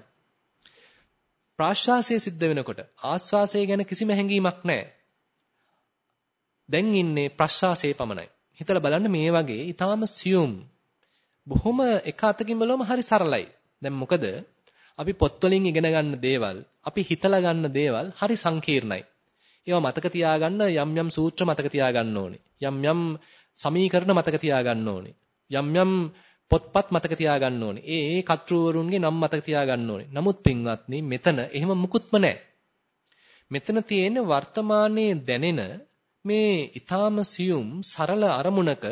ප්‍රාශ්වාසය සිද්ධ වෙනකොට ආස්වාසය ගැන කිසිම හැඟීමක් නැහැ. දැන් ඉන්නේ ප්‍රශ්වාසයේ පමණයි. හිතලා බලන්න මේ වගේ ඊටාම සියුම් බොහොම එක අතකින් බලවම හරි සරලයි. දැන් මොකද අපි පොත්වලින් ඉගෙන ගන්න දේවල්, අපි හිතලා ගන්න දේවල් හරි සංකීර්ණයි. ඒවා මතක තියාගන්න යම් යම් සූත්‍ර මතක තියාගන්න ඕනේ. යම් යම් සමීකරණ මතක තියාගන්න ඕනේ. යම් යම් පොත්පත් මතක තියාගන්න ඕනේ. ඒ ඒ කර්තෘවරුන්ගේ නම් මතක තියාගන්න ඕනේ. නමුත් පින්වත්නි මෙතන එහෙම මුකුත්ම නැහැ. මෙතන තියෙන වර්තමානයේ දැනෙන මේ ඊ타ම සියුම් සරල අරමුණක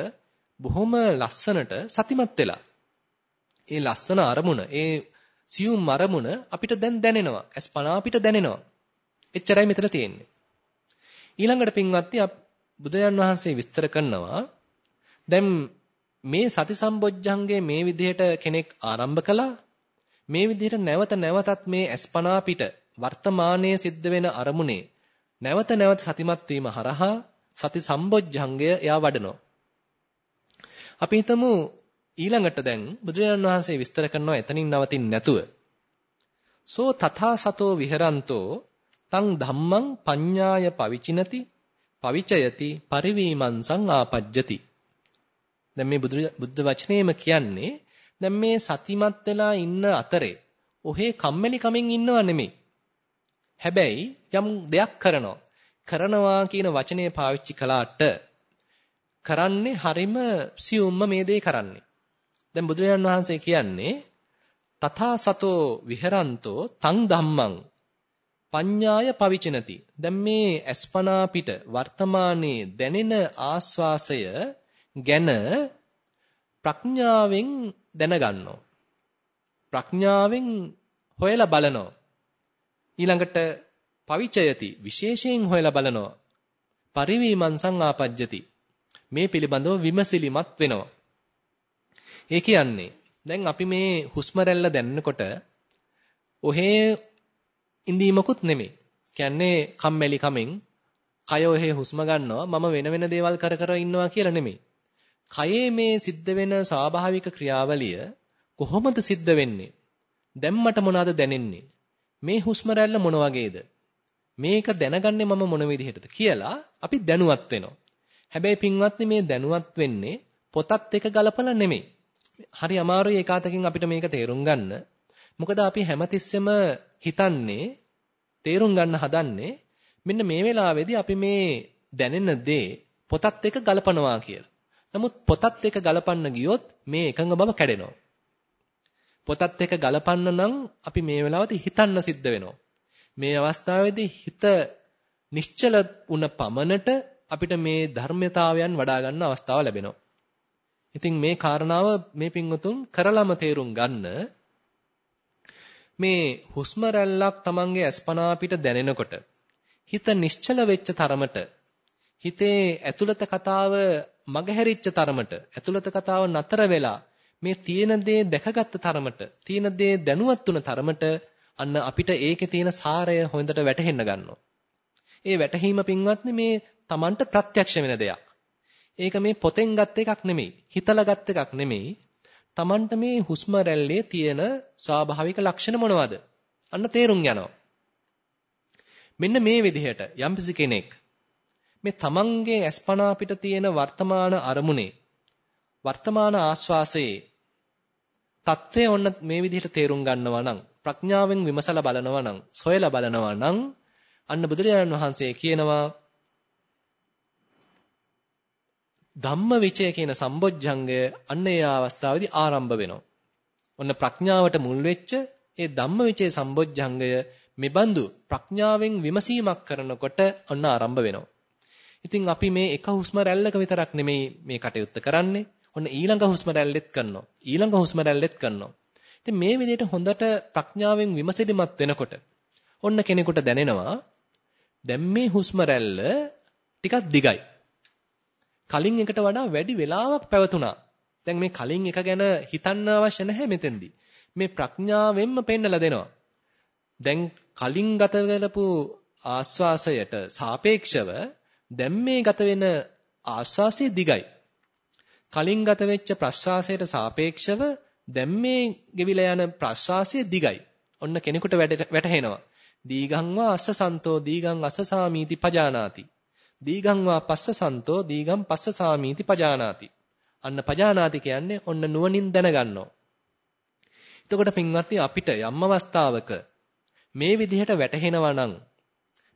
බොහොම ලස්සනට සතිමත් වෙලා. ඒ ලස්සන අරමුණ, ඒ සියුම් අරමුණ අපිට දැන් දැනෙනවා. අස්පනා අපිට දැනෙනවා. එච්චරයි මෙතන තියෙන්නේ. ඊළඟට පින්වත්නි බුදුයන් වහන්සේ විස්තර කරනවා දැන් මේ සති සම්බොජ්ජංගේ මේ විදිහට කෙනෙක් ආරම්භ කළා මේ විදිහට නැවත නැවතත් මේ අස්පනා පිට වර්තමානයේ සිද්ධ වෙන අරමුණේ නැවත නැවත සතිමත් වීම හරහා සති සම්බොජ්ජංගය එයා වඩනවා. අපි හිතමු ඊළඟට දැන් බුදුරජාණන් වහන්සේ විස්තර කරනවා එතනින් නවතින්න නැතුව. සෝ තථා සතෝ විහෙරන්තෝ තං ධම්මං පඤ්ඤාය පවිචිනති පවිචයති පරිවීමංසං ආපජ්ජති. දැන් මේ බුද්ධ වචනේම කියන්නේ දැන් මේ සතිමත් වෙලා ඉන්න අතරේ ඔහේ කම්මැලි කමින් ඉන්නව නෙමෙයි. හැබැයි යම් දෙයක් කරනවා. කරනවා කියන වචනේ පාවිච්චි කළාට කරන්නේ හරිම සියුම්ම මේ දේ කරන්නේ. දැන් බුදුරජාණන් වහන්සේ කියන්නේ තථා සතෝ විහෙරන්තෝ තං ධම්මං පඤ්ඤාය පවිචනති. දැන් මේ අස්පනා පිට වර්තමානයේ දැනෙන ආස්වාසය ගැන ප්‍රඥාවෙන් දැනගන්නවා. ප්‍රඥාවෙන් හොයලා බලනවා. ඊළඟට පවිචයති විශේෂයෙන් හොයලා බලනවා. පරිවීමංසං ආපජ්ජති. මේ පිළිබඳව විමසිලිමත් වෙනවා. ඒ කියන්නේ දැන් අපි මේ හුස්ම රැල්ල දැනනකොට ඔහේ ඉඳීමකුත් නෙමෙයි. කියන්නේ කම්මැලි කමෙන් කය ඔහේ හුස්ම ගන්නවා මම වෙන වෙන දේවල් කර කර ඉන්නවා කියලා නෙමෙයි. කයේ මේ සිද්ධ වෙන ස්වාභාවික ක්‍රියාවලිය කොහොමද සිද්ධ වෙන්නේ? දැන් මට මොනවද දැනෙන්නේ? මේ හුස්ම රැල්ල මොන වගේද? මේක දැනගන්නේ මම මොන විදිහටද කියලා අපි දැනුවත් වෙනවා. හැබැයි පින්වත්නි මේ දැනුවත් වෙන්නේ පොතත් එක ගලපලා නෙමෙයි. හරි අමාරුයි ඒකාතකින් අපිට මේක තේරුම් ගන්න. මොකද අපි හැමතිස්සෙම හිතන්නේ තේරුම් ගන්න හදන්නේ මෙන්න මේ වෙලාවේදී අපි මේ දැනෙන දේ පොතත් එක ගලපනවා කියලා. නමුත් පොතත් එක ගලපන්න ගියොත් මේ එකඟ බව කැඩෙනවා. පොතත් එක ගලපන්න නම් අපි මේ වෙලාවේදී හිතන්න සිද්ධ වෙනවා. මේ අවස්ථාවේදී හිත නිශ්චල වුණ පමණට අපිට මේ ධර්මතාවයන් වඩා ගන්න අවස්ථාව ලැබෙනවා. ඉතින් මේ කාරණාව මේ පින්වතුන් කරලම තේරුම් ගන්න මේ හුස්ම රැල්ලක් Tamange අස්පනා පිට දැනෙනකොට හිත නිශ්චල වෙච්ච තරමට හිතේ ඇතුළත කතාව මගහැරිච්ච තරමට ඇතුළත කතාව නතර වෙලා මේ තියෙන දේ දැකගත්ත තරමට තියෙන දේ දැනුවත් වුණ තරමට අන්න අපිට ඒකේ තියෙන සාරය හොඳට වැටහෙන්න ගන්නවා. ඒ වැටහීම පින්වත්නි මේ Tamanට ප්‍රත්‍යක්ෂ වෙන දෙයක්. ඒක මේ පොතෙන් ගත් එකක් නෙමෙයි. හිතලා ගත් එකක් නෙමෙයි. Tamanට මේ හුස්ම රැල්ලේ තියෙන ස්වාභාවික ලක්ෂණ මොනවද? අන්න තේරුම් යනවා. මෙන්න මේ විදිහට යම්කිසි කෙනෙක් මේ තමන්ගේ අස්පනා පිට තියෙන වර්තමාන අරමුණේ වර්තමාන ආස්වාසයේ தත්ත්වය ඔන්න මේ විදිහට තේරුම් ගන්නවා නම් ප්‍රඥාවෙන් විමසලා බලනවා නම් සොයලා බලනවා නම් අන්න බුදුරජාණන් වහන්සේ කියනවා ධම්ම විචය කියන සම්බොජ්ජංගය අන්න ඒ අවස්ථාවේදී ආරම්භ වෙනවා. ඔන්න ප්‍රඥාවට මුල් වෙච්ච ඒ ධම්ම විචය සම්බොජ්ජංගය මෙබඳු ප්‍රඥාවෙන් විමසීමක් කරනකොට ඔන්න ආරම්භ වෙනවා. ඉතින් අපි මේ එක හුස්ම රැල්ලක විතරක් නෙමෙයි මේ කටයුත්ත කරන්නේ. ඔන්න ඊළඟ හුස්ම රැල්ලෙත් කරනවා. ඊළඟ හුස්ම රැල්ලෙත් කරනවා. ඉතින් මේ විදිහට හොඳට ප්‍රඥාවෙන් විමසිලිමත් වෙනකොට ඔන්න කෙනෙකුට දැනෙනවා දැන් මේ හුස්ම රැල්ල ටිකක් දිගයි. කලින් එකට වඩා වැඩි වෙලාවක් පැවතුණා. දැන් මේ කලින් එක ගැන හිතන්න අවශ්‍ය නැහැ මෙතෙන්දී. මේ ප්‍රඥාවෙන්ම පෙන්නලා දෙනවා. දැන් කලින් ගත කරපු ආස්වාසයට සාපේක්ෂව දැන් මේ ගත වෙන ආස්වාසය දිගයි. කලින් ගත වෙච්ච ප්‍රස්වාසයට සාපේක්ෂව දැන් මේ ගෙවිලා යන ප්‍රස්වාසය දිගයි. ඔන්න කෙනෙකුට වැටහෙනවා. දීගං වා අස්ස සන්තෝ දීගං අස්ස සාමීති පජානාති. දීගං වා පස්ස සන්තෝ දීගං පස්ස සාමීති පජානාති. අන්න පජානාති කියන්නේ ඔන්න නුවණින් දැනගන්නවා. එතකොට පින්වත්නි අපිට යම් අවස්ථාවක මේ විදිහට වැටහෙනවා නම්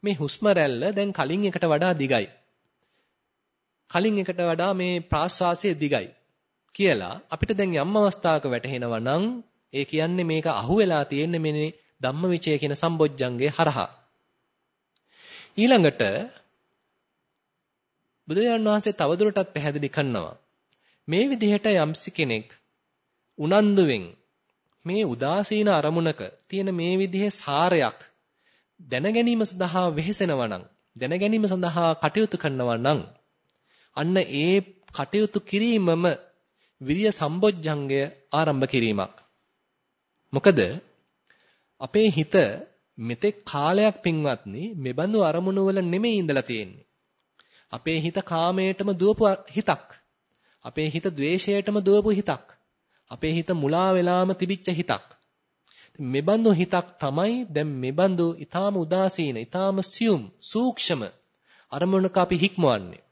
මේ හුස්ම රැල්ල දැන් කලින් එකට වඩා දිගයි. කලින් එකට වඩා මේ ප්‍රාශ්වාසය දිගයි කියලා අපිට දැන් යම් අවස්ථාවක වැටහෙනවා නම් ඒ කියන්නේ මේක අහුවෙලා තියෙන්නේ මේ ධම්මවිචය කියන සම්බොජ්ජංගේ හරහා. ඊළඟට බුදුරජාණන් වහන්සේ තවදුරටත් පැහැදිලි කරනවා මේ විදිහට යම්සි කෙනෙක් උනන්දුවෙන් මේ උදාසීන අරමුණක තියෙන මේ විදිහේ සාරයක් දැන ගැනීම සඳහා වෙහෙසෙනවා නම් දැන ගැනීම සඳහා කටයුතු කරනවා නම් අන්න ඒ කටයුතු කිරීමම විරිය සම්බොජ්ජංගය ආරම්භ කිරීමක්. මොකද අපේ හිත මෙතෙක් කාලයක් පින්වත්නි මෙබඳු අරමුණු වල නෙමෙයි ඉඳලා තියෙන්නේ. අපේ හිත කාමයටම දුවපු හිතක්. අපේ හිත द्वේෂයටම දුවපු හිතක්. අපේ හිත මුලා වෙලාම තිබිච්ච හිතක්. මෙබඳු හිතක් තමයි දැන් මෙබඳු ඊටාම උදාසීන, ඊටාම සියුම්, සූක්ෂම අරමුණක අපි හික්මවන්නේ.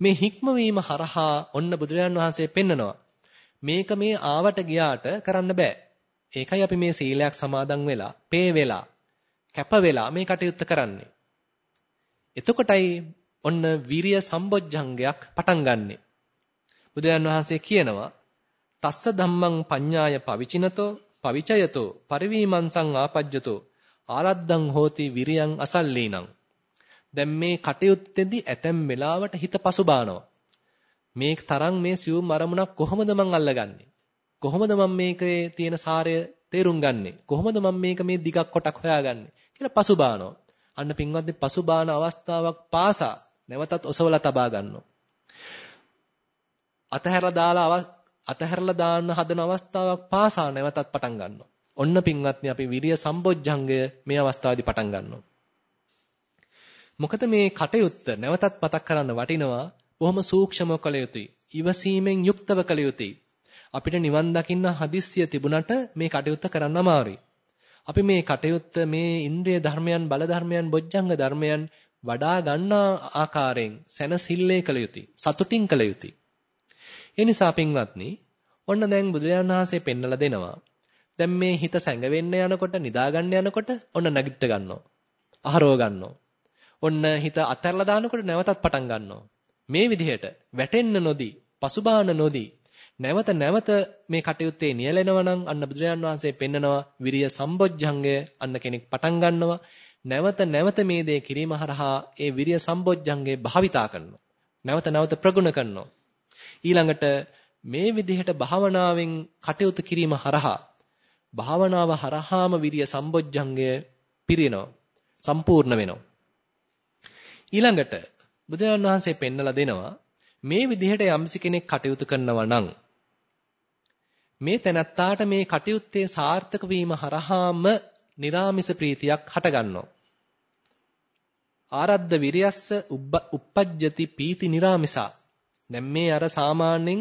මේ හික්මවීම හරහා ඔන්න බුදුරජාන් වහන්සේ පෙන්නනවා. මේක මේ ආවට ගියාට කරන්න බෑ. ඒකයි අපි මේ සීලයක් සමාදන් වෙලා, පේ වෙලා, කැප වෙලා මේ කටයුත්ත කරන්නේ. එතකොටයි ඔන්න විරිය සම්බොජ්ජංගයක් පටන් ගන්නෙ. බුදුරජාන් වහන්සේ කියනවා තස්ස ධම්මං පඤ්ඤාය පවිචිනතෝ පවිචයතෝ පරිවීමංසං ආපජ්ජතෝ ආරද්දං හෝති විරියං අසල්ලීනං දැන් මේ කටයුත්තේදී ඇතැම් වෙලාවට හිත පසුබානවා මේ තරම් මේ සියුම් අරමුණක් කොහොමද මං අල්ලගන්නේ කොහොමද මම මේකේ තියෙන සාරය තේරුම් ගන්නෙ? කොහොමද මම මේක මේ දිගක් කොටක් හොයාගන්නේ? කියලා පසුබානවා. අන්න පින්වත්නි පසුබාන අවස්ථාවක් පාසා නැවතත් ඔසවලා තබා ගන්නවා. අතහැරලා දාලා අතහැරලා දාන්න හදන අවස්ථාවක් පාසා නැවතත් පටන් ගන්නවා. ඔන්න පින්වත්නි අපි විරිය සම්බොජ්ජංගය මේ අවස්ථාවේදී පටන් ගන්නවා. මොකද මේ කටයුත්ත නැවතත් මතක් කරන්න වටිනවා බොහොම සූක්ෂමව කළ යුතුයි. ඉවසීමෙන් යුක්තව කළ යුතුයි. අපිට නිවන් දකින්න හදිස්සිය තිබුණට මේ කටයුත්ත කරන්න අමාරුයි. අපි මේ කටයුත්ත මේ ඉන්ද්‍රිය ධර්මයන් බල ධර්මයන් බොජ්ජංග ධර්මයන් වඩා ගන්නා ආකාරයෙන් සැනසille කළ යුතුයි. සතුටින් කළ යුතුයි. ඒ නිසා පින්වත්නි ඔන්න දැන් බුදුරජාණන් වහන්සේ පෙන්නලා දෙනවා. දැන් මේ හිත සැඟවෙන්න යනකොට නිදා ගන්න යනකොට ඔන්න නැගිට ගන්නවා. අහරව ගන්නවා. ඔන්න හිත අතහැරලා දානකොට නැවතත් පටන් ගන්නවා. මේ විදිහට වැටෙන්න නොදී, පසුබාන නොදී නැවත නැවත මේ කටයුත්තේ නියැලෙනවා නම් අන්න බුදුරජාන් වහන්සේ පෙන්නනවා විරිය සම්බොජ්ජංගය අන්න කෙනෙක් පටන් ගන්නවා. නැවත නැවත මේ දේ කිරීම හරහා ඒ විරිය සම්බොජ්ජංගේ භාවිතා කරනවා. නැවත නැවත ප්‍රගුණ කරනවා. ඊළඟට මේ විදිහට භාවනාවෙන් කටයුතු කිරීම හරහා භාවනාව හරහාම විරිය සම්බොජ්ජංගය පිරිනවා. සම්පූර්ණ වෙනවා. ඊළඟට බුදුන් වහන්සේ පෙන්නලා දෙනවා මේ විදිහට යම්සි කෙනෙක් කටයුතු කරනවා නම් මේ තැනත්තාට මේ කටයුත්තේ සාර්ථක වීම හරහාම निराமிස ප්‍රීතියක් හටගන්නවා. ආරද්ධ විරියස්ස uppajjati පීති निराமிසා. දැන් මේ අර සාමාන්‍යයෙන්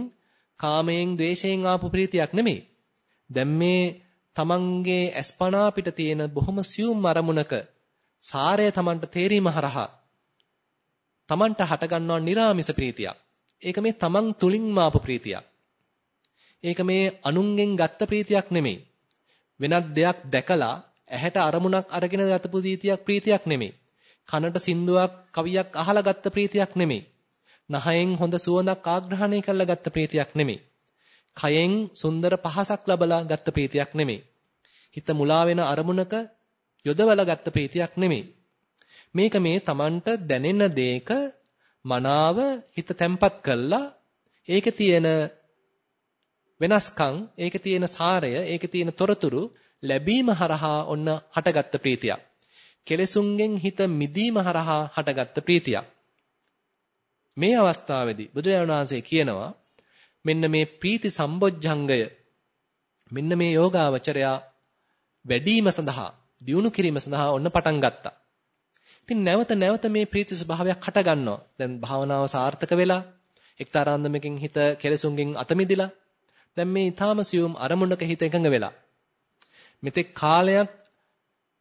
කාමයෙන් ද්වේෂයෙන් ආපු ප්‍රීතියක් නෙමෙයි. දැන් මේ තමන්ගේ ඇස්පනා පිට තියෙන බොහොම සියුම් අරමුණක සාරය තමන්ට තේරීම හරහා තමන්ට හටගන්නා නිර්ාමිස ප්‍රීතියක්. ඒක මේ තමන් තුලින් මාපු ප්‍රීතියක්. ඒක මේ අනුන්ගෙන් ගත්ත ප්‍රීතියක් නෙමෙයි. වෙනත් දෙයක් දැකලා ඇහැට අරමුණක් අරගෙන ගතපු ප්‍රීතියක් ප්‍රීතියක් නෙමෙයි. කනට සින්දුවක් කවියක් අහලා ගත්ත ප්‍රීතියක් නෙමෙයි. නහයෙන් හොඳ සුවඳක් ආග්‍රහණය කරලා ගත්ත ප්‍රීතියක් නෙමෙයි. කයෙන් සුන්දර පහසක් ලබලා ගත්ත ප්‍රීතියක් නෙමෙයි. හිත මුලා වෙන අරමුණක යොදවලා ගත්ත ප්‍රීතියක් නෙමෙයි. මේක මේ Tamanට දැනෙන දේක මනාව හිත තැම්පත් කළා ඒකේ තියෙන වෙනස්කම් ඒකේ තියෙන සාරය ඒකේ තියෙන තොරතුරු ලැබීම හරහා ඔන්න හටගත්ත ප්‍රීතියක්. කෙලෙසුන්ගෙන් හිත මිදීම හරහා හටගත්ත ප්‍රීතියක්. මේ අවස්ථාවේදී බුදුරජාණන් වහන්සේ කියනවා මෙන්න මේ ප්‍රීති සම්බොජ්ජංගය මෙන්න මේ යෝගාවචරයා වැඩිම සඳහා දියුණු කිරීම සඳහා ඔන්න පටන් ගත්තා. ඉතින් නැවත නැවත මේ ප්‍රීති ස්වභාවයක් හට ගන්නවා. දැන් භාවනාව සාර්ථක වෙලා එක්තරාන්දමකින් හිත කෙලසුන්ගෙන් අත මිදිලා දැන් මේ ඊ타ම සියුම් අරමුණක හිත එකඟ වෙලා මෙතෙක් කාලයක්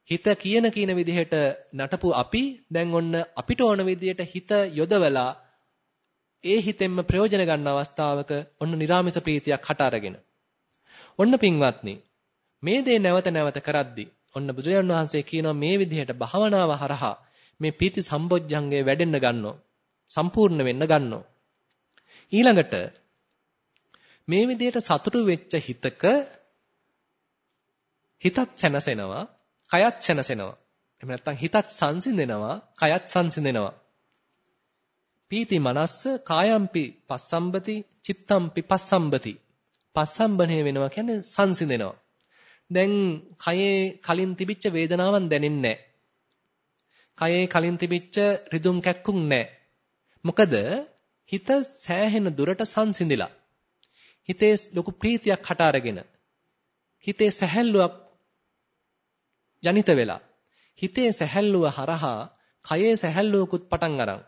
හිත කියන කියන විදිහට නටපු අපි දැන් ඔන්න අපිට ඕන විදිහට හිත යොදවලා ඒ හිතෙන්ම ප්‍රයෝජන ගන්න අවස්ථාවක ඔන්න නිරාමිස ප්‍රීතියක් හට අරගෙන ඔන්න පින්වත්නි මේ දේ නැවත නැවත කරද්දී ඔන්න බුදුරජාණන් වහන්සේ කියනවා මේ විදිහට භවනාව හරහා මේ පීති සම්බොජ්ජංගේ වැඩෙන්න ගන්නවා. සම්පූර්ණ වෙන්න ගන්නවා. ඊළඟට මේ විදිහට සතුටු වෙච්ච හිතක හිතත් සැනසෙනවා, කයත් සැනසෙනවා. එහෙම නැත්නම් හිතත් සංසිඳෙනවා, කයත් සංසිඳෙනවා. පීති මනස්ස කායම්පි පස්සම්බති, චිත්තම්පි පස්සම්බති. පස්සම්බනේ වෙනවා කියන්නේ සංසිඳෙනවා. දැන් කයේ කලින් තිබිච්ච වේදනාවන් දැනෙන්නේ කයේ කලින් තිබිච්ච රිදුම් කැක්කුම් නැහැ. මොකද හිත සෑහෙන දුරට සංසිඳිලා. හිතේ ලොකු ප්‍රීතියක් හට අරගෙන හිතේ සැහැල්ලුවක් ජනිත වෙලා හිතේ සැහැල්ලුව හරහා කයේ සැහැල්ලුවකුත් පටන් අරන්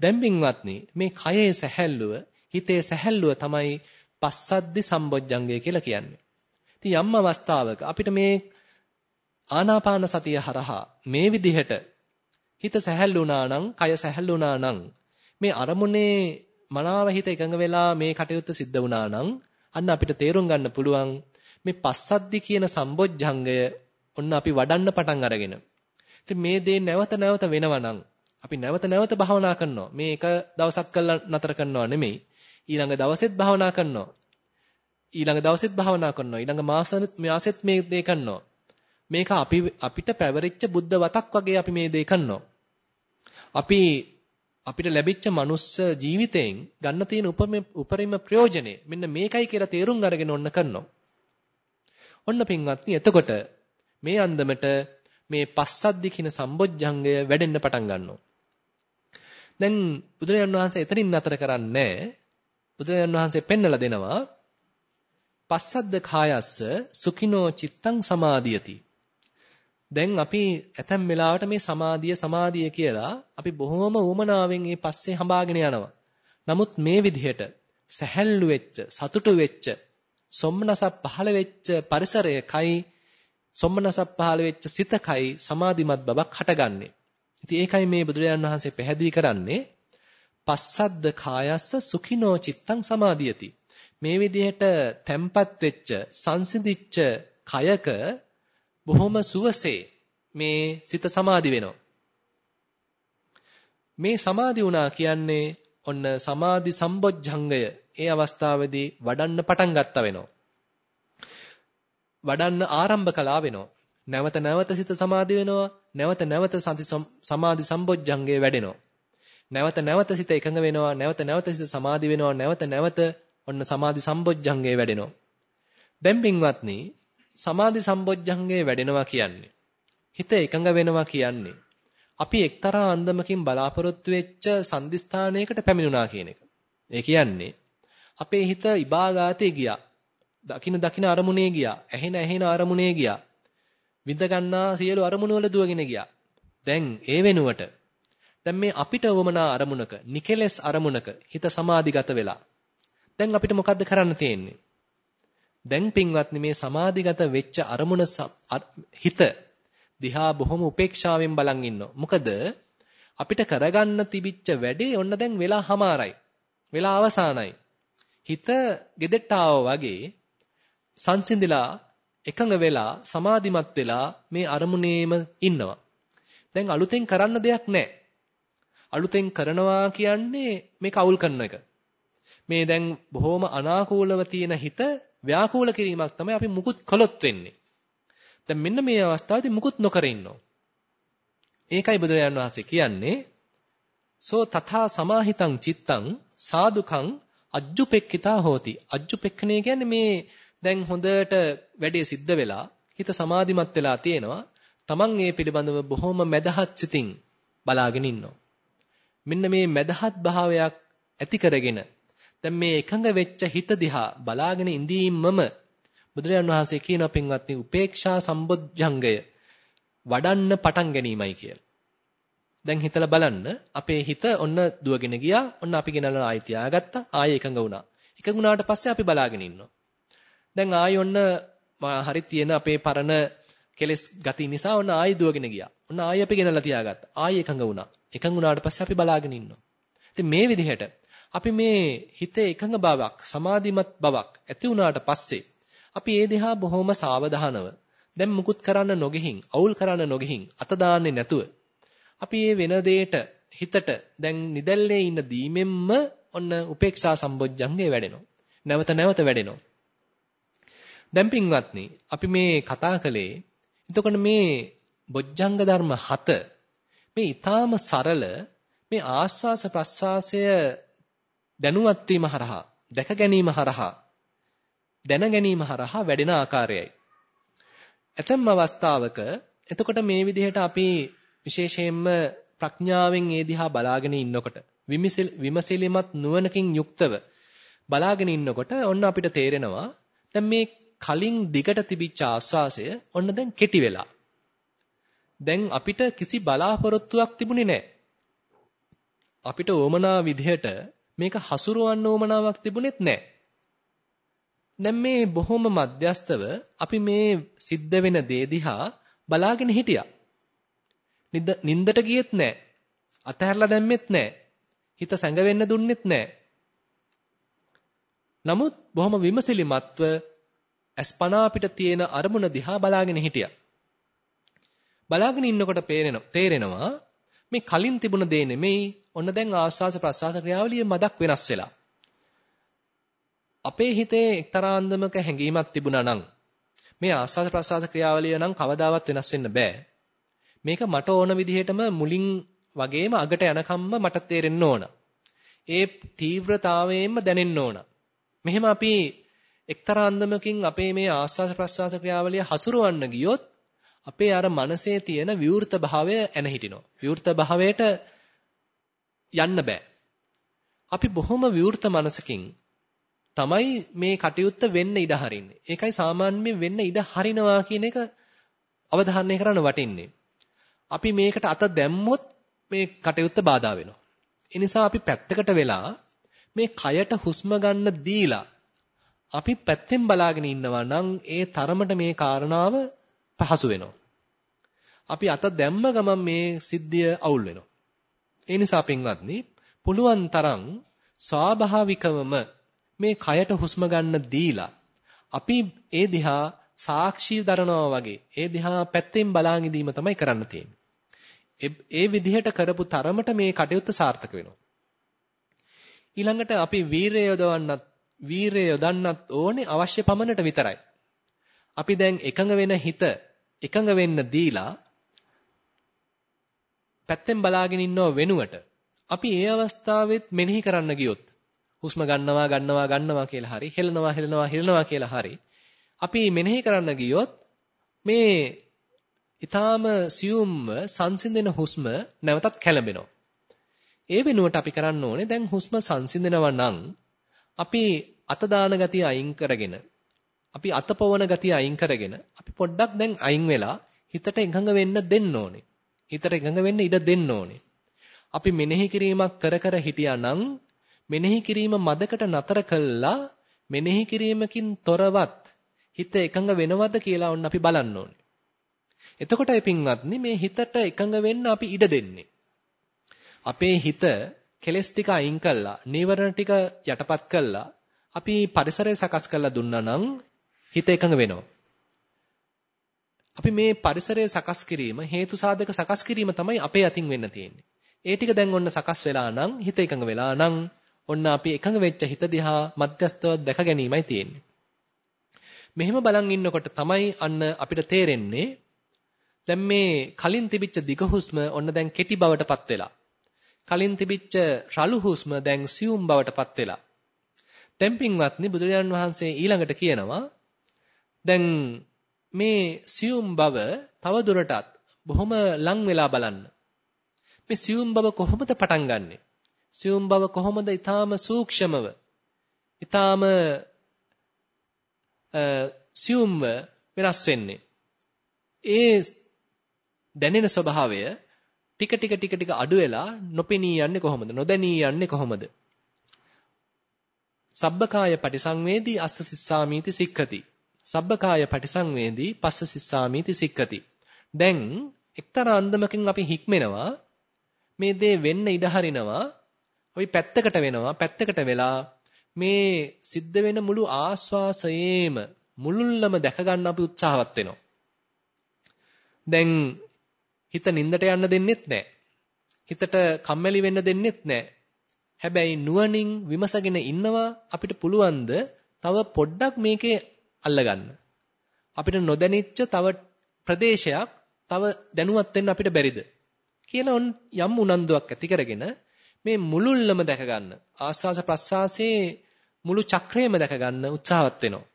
දැන් පින්වත්නි මේ කයේ සැහැල්ලුව හිතේ සැහැල්ලුව තමයි පස්සද්දි සම්බොජ්ජංගය කියලා කියන්නේ. ඉතින් යම් අවස්ථාවක අපිට මේ ආනාපාන සතිය හරහා මේ විදිහට හිත සැහැල්ලුණා නම් කය සැහැල්ලුණා නම් මේ අරමුණේ මනාව හිත එකඟ වෙලා මේ කටයුත්ත සිද්ධ වුණා නම් අන්න අපිට තේරුම් ගන්න පුළුවන් මේ පස්සද්දි කියන සම්බොජ්ජංගය ඔන්න අපි වඩන්න පටන් අරගෙන. ඉතින් මේ දේ නැවත නැවත වෙනවා නම් අපි නැවත නැවත භාවනා කරනවා. මේ එක දවසක් කළා නතර කරනවා නෙමෙයි. ඊළඟ දවසෙත් භාවනා කරනවා. ඊළඟ දවසෙත් භාවනා කරනවා. ඊළඟ මාසෙත් මේ දේ කරනවා. මේක අපි අපිට පැවරිච්ච බුද්ධ වතක් වගේ අපි මේ දේ කරනවා. අපි අපිට ලැබිච්ච මනුස්ස ජීවිතයෙන් ගන්න තියෙන උපරිම ප්‍රයෝජනේ මෙන්න මේකයි කියලා තේරුම් අරගෙන ඔන්න කරනවා. ඔන්න පින්වත්නි එතකොට මේ අන්දමට මේ පස්සද්දි කියන සම්බොජ්ජංගය වැඩෙන්න පටන් ගන්නවා. දැන් බුදුරජාණන් වහන්සේ එතනින් නතර කරන්නේ බුදුරජාණන් වහන්සේ පෙන්නලා දෙනවා පස්සද්ද කායස්ස සුඛිනෝ චිත්තං සමාදියති. දැන් අපි ඇතැම් වෙලාවට මේ සමාධිය සමාධිය කියලා අපි බොහොම උමනාවෙන් මේ පස්සේ හඹාගෙන යනවා. නමුත් මේ විදිහට සැහැල්ලු වෙච්ච, සතුටු වෙච්ච, සොම්නසක් පහළ වෙච්ච පරිසරයකයි සොම්නසක් පහළ වෙච්ච සිතකයි සමාධිමත් බවක් හටගන්නේ. ඉතින් ඒකයි මේ බුදුරජාණන් වහන්සේ පැහැදිලි කරන්නේ පස්සද්ද කායස්ස සුඛිනෝ චිත්තං සමාධියති. මේ විදිහට තැම්පත් වෙච්ච සංසිඳිච්ච කයක බොහොම සුවසේ මේ සිත සමාධි වෙනවා. මේ සමාධි වුණා කියන්නේ ඔන්න සමාධි සම්බොජ්ජංගය ඒ අවස්ථාවේදී වඩන්න පටන් ගත්තා වෙනවා. වඩන්න ආරම්භ කළා වෙනවා. නැවත නැවත සිත සමාධි වෙනවා. නැවත නැවත සමාධි සම්බොජ්ජංගය වැඩෙනවා. නැවත නැවත සිත එකඟ වෙනවා. නැවත නැවත සිත සමාධි වෙනවා. නැවත නැවත ඔන්න සමාධි සම්බොජ්ජංගය වැඩෙනවා. දැන් පින්වත්නි සමාධි සම්බොජ්ජංගය වැඩෙනවා කියන්නේ හිත එකඟ වෙනවා කියන්නේ අපි එක්තරා අන්දමකින් බලාපොරොත්තු වෙච්ච සම්දිස්ථානයකට පැමිණුණා කියන එක. ඒ කියන්නේ අපේ හිත ඉබාගාතේ ගියා. දකින දකින අරමුණේ ගියා. ඇහෙන ඇහෙන අරමුණේ ගියා. විඳ ගන්නා සියලු අරමුණු වල දුවගෙන ගියා. දැන් ඒ වෙනුවට දැන් මේ අපිට වමනා අරමුණක, නිකලස් අරමුණක හිත සමාධිගත වෙලා. දැන් අපිට මොකද්ද කරන්න තියෙන්නේ? දැන් පින්වත්නි මේ සමාධිගත වෙච්ච අරමුණ හිත දිහා බොහොම උපේක්ෂාවෙන් බලන් ඉන්නවා. මොකද අපිට කරගන්න තිබිච්ච වැඩේ ඔන්න දැන් වෙලා හමාරයි. වෙලා අවසానයි. හිත gedetta වගේ සංසිඳිලා එකඟ වෙලා සමාධිමත් වෙලා මේ අරමුණේම ඉන්නවා. දැන් අලුතෙන් කරන්න දෙයක් නැහැ. අලුතෙන් කරනවා කියන්නේ මේක අවුල් කරන එක. මේ දැන් බොහොම අනාකූලව තියෙන හිත ව්‍යාකූල කිරීමක් තමයි අපි මුකුත් කළොත් වෙන්නේ. දැන් මෙන්න මේ අවස්ථාවේදී මුකුත් නොකර ඉන්නවා. ඒකයි බුදුරජාණන් වහන්සේ කියන්නේ සෝ තථා සමාහිතං චිත්තං සාදුකං අජ්ජුපෙක්කිතා හෝති. අජ්ජුපෙක්ඛනේ කියන්නේ මේ දැන් හොඳට වැඩේ සිද්ධ වෙලා හිත සමාධිමත් වෙලා තියෙනවා. Taman ඒ පිළිබඳව බොහොම මදහත් සිතින් බලාගෙන ඉන්නවා. මෙන්න මේ මදහත් භාවයක් ඇති කරගෙන දැන් මේ එකඟ වෙච්ච හිත දිහා බලාගෙන ඉඳීමම බුදුරජාණන් වහන්සේ කියනවා පින්වත්නි උපේක්ෂා සම්බොජ්ජංගය වඩන්න පටන් ගැනීමයි කියලා. දැන් හිතලා බලන්න අපේ හිත ඔන්න දුවගෙන ගියා. ඔන්න අපි ගෙනල්ලා ආයෙ තියාගත්තා. ආයෙ එකඟ වුණා. එකඟ වුණාට පස්සේ අපි බලාගෙන ඉන්නවා. දැන් ආයෙ ඔන්න හරි තියෙන අපේ පරණ කෙලස් ගති නිසා ඔන්න ආයෙ දුවගෙන ගියා. ඔන්න ආයෙ අපි ගෙනල්ලා තියාගත්තා. ආයෙ එකඟ වුණා. එකඟ වුණාට පස්සේ අපි බලාගෙන ඉන්නවා. ඉතින් මේ විදිහට අපි මේ හිතේ එකඟ බවක්, සමාධිමත් බවක් ඇති වුණාට පස්සේ අපි ඒ දිහා බොහොම සාවධානව දැන් මුකුත් කරන්න නොගෙහින්, අවුල් කරන්න නොගෙහින් අත දාන්නේ නැතුව අපි මේ වෙන දෙයට හිතට දැන් නිදැල්ලේ ඉන්න දීමෙන්ම ඔන්න උපේක්ෂා සම්බොජ්ජංගේ වැඩෙනවා. නැවත නැවත වැඩෙනවා. දැන් පින්වත්නි අපි මේ කතා කළේ එතකොට මේ බොජ්ජංග ධර්ම 7 මේ ඊටාම සරල මේ ආස්වාස ප්‍රස්වාසය දැනුවත් වීම හරහා දැක ගැනීම හරහා දැන ගැනීම හරහා වැඩෙන ආකාරයයි. ඇතම් අවස්ථාවක එතකොට මේ විදිහට අපි විශේෂයෙන්ම ප්‍රඥාවෙන් ඒ දිහා බලාගෙන ඉන්නකොට විමසිලිමත් නුවණකින් යුක්තව බලාගෙන ඉන්නකොට ඔන්න අපිට තේරෙනවා දැන් මේ කලින් දිගට තිබිච්ච ආස්වාසය ඔන්න දැන් කෙටි වෙලා. දැන් අපිට කිසි බලාපොරොත්තුවක් තිබුණේ නැහැ. අපිට ඕමනා විදිහට මේක හසුරවන්න ඕමනාවක් තිබුණෙත් නැහැ. දැන් මේ බොහොම මධ්‍යස්තව අපි මේ සිද්ධ වෙන දේ දිහා බලාගෙන හිටියා. නින්දට ගියෙත් නැහැ. අතහැරලා දැම්මෙත් නැහැ. හිත සැඟවෙන්න දුන්නෙත් නැහැ. නමුත් බොහොම විමසිලිමත්ව අස්පනා අපිට තියෙන අරමුණ දිහා බලාගෙන හිටියා. බලාගෙන ඉන්නකොට තේරෙනවා මේ කලින් තිබුණ දේ නෙමෙයි ඔන්න දැන් ආස්වාස ප්‍රසආස ක්‍රියාවලිය මදක් වෙනස් වෙලා. අපේ හිතේ එක්තරා අන්දමක හැඟීමක් තිබුණා නම් මේ ආස්වාද ප්‍රසආස ක්‍රියාවලිය නම් කවදාවත් වෙනස් වෙන්න බෑ. මේක මට ඕන විදිහටම මුලින් වගේම අගට යනකම්ම මට තේරෙන්න ඕන. ඒ තීව්‍රතාවයෙන්ම දැනෙන්න ඕන. මෙහෙම අපි එක්තරා අන්දමකින් අපේ මේ ආස්වාස ප්‍රස්වාස ක්‍රියාවලිය හසුරවන්න ගියොත් අපේ අර මනසේ තියෙන විවෘත භාවය එන හිටිනවා. විවෘත භාවයට යන්න බෑ. අපි බොහොම විවෘත මනසකින් තමයි මේ කටයුත්ත වෙන්න ඉඩ හරින්නේ. ඒකයි සාමාන්‍යයෙන් වෙන්න ඉඩ හරිනවා කියන එක අවධාරණය කරන්න වටින්නේ. අපි මේකට අත දැම්මොත් මේ කටයුත්ත බාධා වෙනවා. ඒ නිසා අපි පැත්තකට වෙලා මේ කයට හුස්ම ගන්න දීලා අපි පැත්තෙන් බලාගෙන ඉන්නවා නම් ඒ තරමට මේ කාරණාව පහසු වෙනවා. අපි අත දැම්ම ගමන් මේ සිද්ධිය අවුල් වෙනවා. ඒ නිසා පින්වත්නි පුළුවන් තරම් ස්වාභාවිකවම මේ කයට හුස්ම ගන්න දීලා අපි ඒ දිහා සාක්ෂි දරනවා වගේ ඒ දිහා පැත්තෙන් බලාගෙන ඉදීම තමයි කරන්න තියෙන්නේ. ඒ විදිහට කරපු තරමට මේ කටයුත්ත සාර්ථක වෙනවා. ඊළඟට අපි වීරය යොදවන්නත් වීරය යොදන්නත් ඕනේ අවශ්‍ය පමණට විතරයි. අපි දැන් එකඟ වෙන හිත එකඟ වෙන්න දීලා පැත්තෙන් බලාගෙන ඉන්නව වෙනුවට අපි ඒ අවස්ථාවෙත් මෙනෙහි කරන්න ගියොත් හුස්ම ගන්නවා ගන්නවා ගන්නවා කියලා හරි හෙලනවා හෙලනවා හෙලනවා කියලා හරි අපි මෙනෙහි කරන්න ගියොත් මේ ඊටාම සියුම්ව සංසිඳෙන හුස්ම නැවතත් කැළඹෙනවා. ඒ වෙනුවට අපි කරන්න ඕනේ දැන් හුස්ම සංසිඳනවා නම් අපි අත දාන ගතිය අයින් කරගෙන අපි අත පොවන ගතිය අයින් කරගෙන අපි පොඩ්ඩක් දැන් අයින් වෙලා හිතට එකඟ වෙන්න දෙන්න ඕනේ. හිතට එකඟ වෙන්න ඉඩ දෙන්න ඕනේ. අපි මෙනෙහි කිරීමක් කර කර හිටියානම් මෙනෙහි කිරීම මදකට නතර කළා මෙනෙහි කිරීමකින් තොරවත් හිත එකඟ වෙනවද කියලා ඔන්න අපි බලන්න ඕනේ. එතකොටයි පින්වත්නි මේ හිතට එකඟ වෙන්න අපි ඉඩ දෙන්නේ. අපේ හිත කෙලස් ටික අයින් කළා, නීවරණ ටික යටපත් කළා, අපි පරිසරය සකස් කරලා දුන්නා නම් හිත එකඟ වෙනවා. අපි මේ පරිසරය සකස් කිරීම, හේතු සාධක සකස් කිරීම තමයි අපේ අතින් වෙන්න තියෙන්නේ. ඒ ටික දැන් ඔන්න සකස් වෙලා නම්, හිත එකඟ වෙලා නම්, ඔන්න අපි එකඟ වෙච්ච හිත දිහා මධ්‍යස්තව දැක ගැනීමයි තියෙන්නේ. මෙහෙම බලන් ඉන්නකොට තමයි අන්න අපිට තේරෙන්නේ දැන් මේ කලින් තිබිච්ච දිග හුස්ම ඔන්න දැන් කෙටි බවටපත් වෙලා. කලින් තිබිච්ච රළු හුස්ම දැන් සියුම් බවටපත් වෙලා. දැන් පින්වත්නි බුදුරජාණන් වහන්සේ ඊළඟට කියනවා දැන් මේ සියුම් බව තව දුරටත් බොහොම ලං වෙලා බලන්න. මේ සියුම් බව කොහොමද පටන් ගන්නෙ? සියුම් බව කොහොමද ඊටාම සූක්ෂමව ඊටාම සියුම්ව වෙනස් වෙන්නේ? ඒ දැනෙන ස්වභාවය ටික ටික ටික ටික අඩු වෙලා නොපෙනී යන්නේ කොහොමද? නොදැනී යන්නේ කොහොමද? සබ්බකාය පටිසංවේදී අස්ස සිස්සාමීති සික්ඛති. සබ්බකාය පටිසංවේදී පස්ස සිස්සාමීති සික්ඛති. දැන් එක්තරා අන්දමකින් අපි හික්මෙනවා මේ දේ වෙන්න ඉඩ හරිනවා. අපි පැත්තකට වෙනවා. පැත්තකට වෙලා මේ සිද්ධ වෙන මුළු ආස්වාසයේම මුළුල්ලම දැක ගන්න අපි උත්සාහවත් වෙනවා. දැන් හිත නින්දට යන්න දෙන්නෙත් නැහැ. හිතට කම්මැලි වෙන්න දෙන්නෙත් නැහැ. හැබැයි නුවණින් විමසගෙන ඉන්නවා අපිට පුළුවන්ද තව පොඩ්ඩක් මේකේ අල්ලගන්න. අපිට නොදැනිච්ච තව ප්‍රදේශයක් තව දැනුවත් වෙන්න අපිට බැරිද කියලා යම් උනන්දුවක් ඇති කරගෙන මේ මුළුල්ලම දැක ගන්න ආස්වාස ප්‍රස්වාසයේ මුළු චක්‍රයම දැක ගන්න උත්සාහවත් වෙනවා.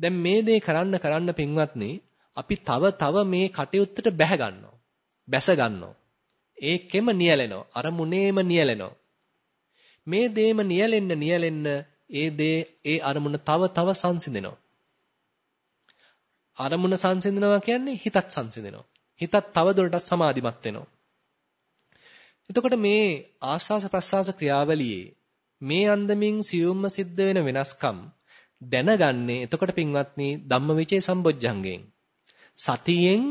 දැන් මේ දේ කරන්න කරන්න පින්වත්නි අපි තව තව මේ කටයුත්තට බැහැ ගන්නවා. බැස ගන්නවා. ඒකෙම නියැලෙනවා. අරමුණේම නියැලෙනවා. මේ දේම නියැලෙන්න නියැලෙන්න ඒ දේ ඒ අරමුණ තව තව සංසිඳෙනවා. අරමුණ සංසිඳනවා කියන්නේ හිතත් සංසිඳෙනවා. හිතත් තව දුරටත් සමාධිමත් වෙනවා. එතකොට මේ ආස්වාස ප්‍රස්වාස ක්‍රියාවලියේ මේ අන්දමින් සියුම්ම සිද්ධ වෙන වෙනස්කම් දැනගන්නේ එතකොට පින්වත්නි ධම්මවිචේ සම්බොජ්ජංගෙන් සතියෙන්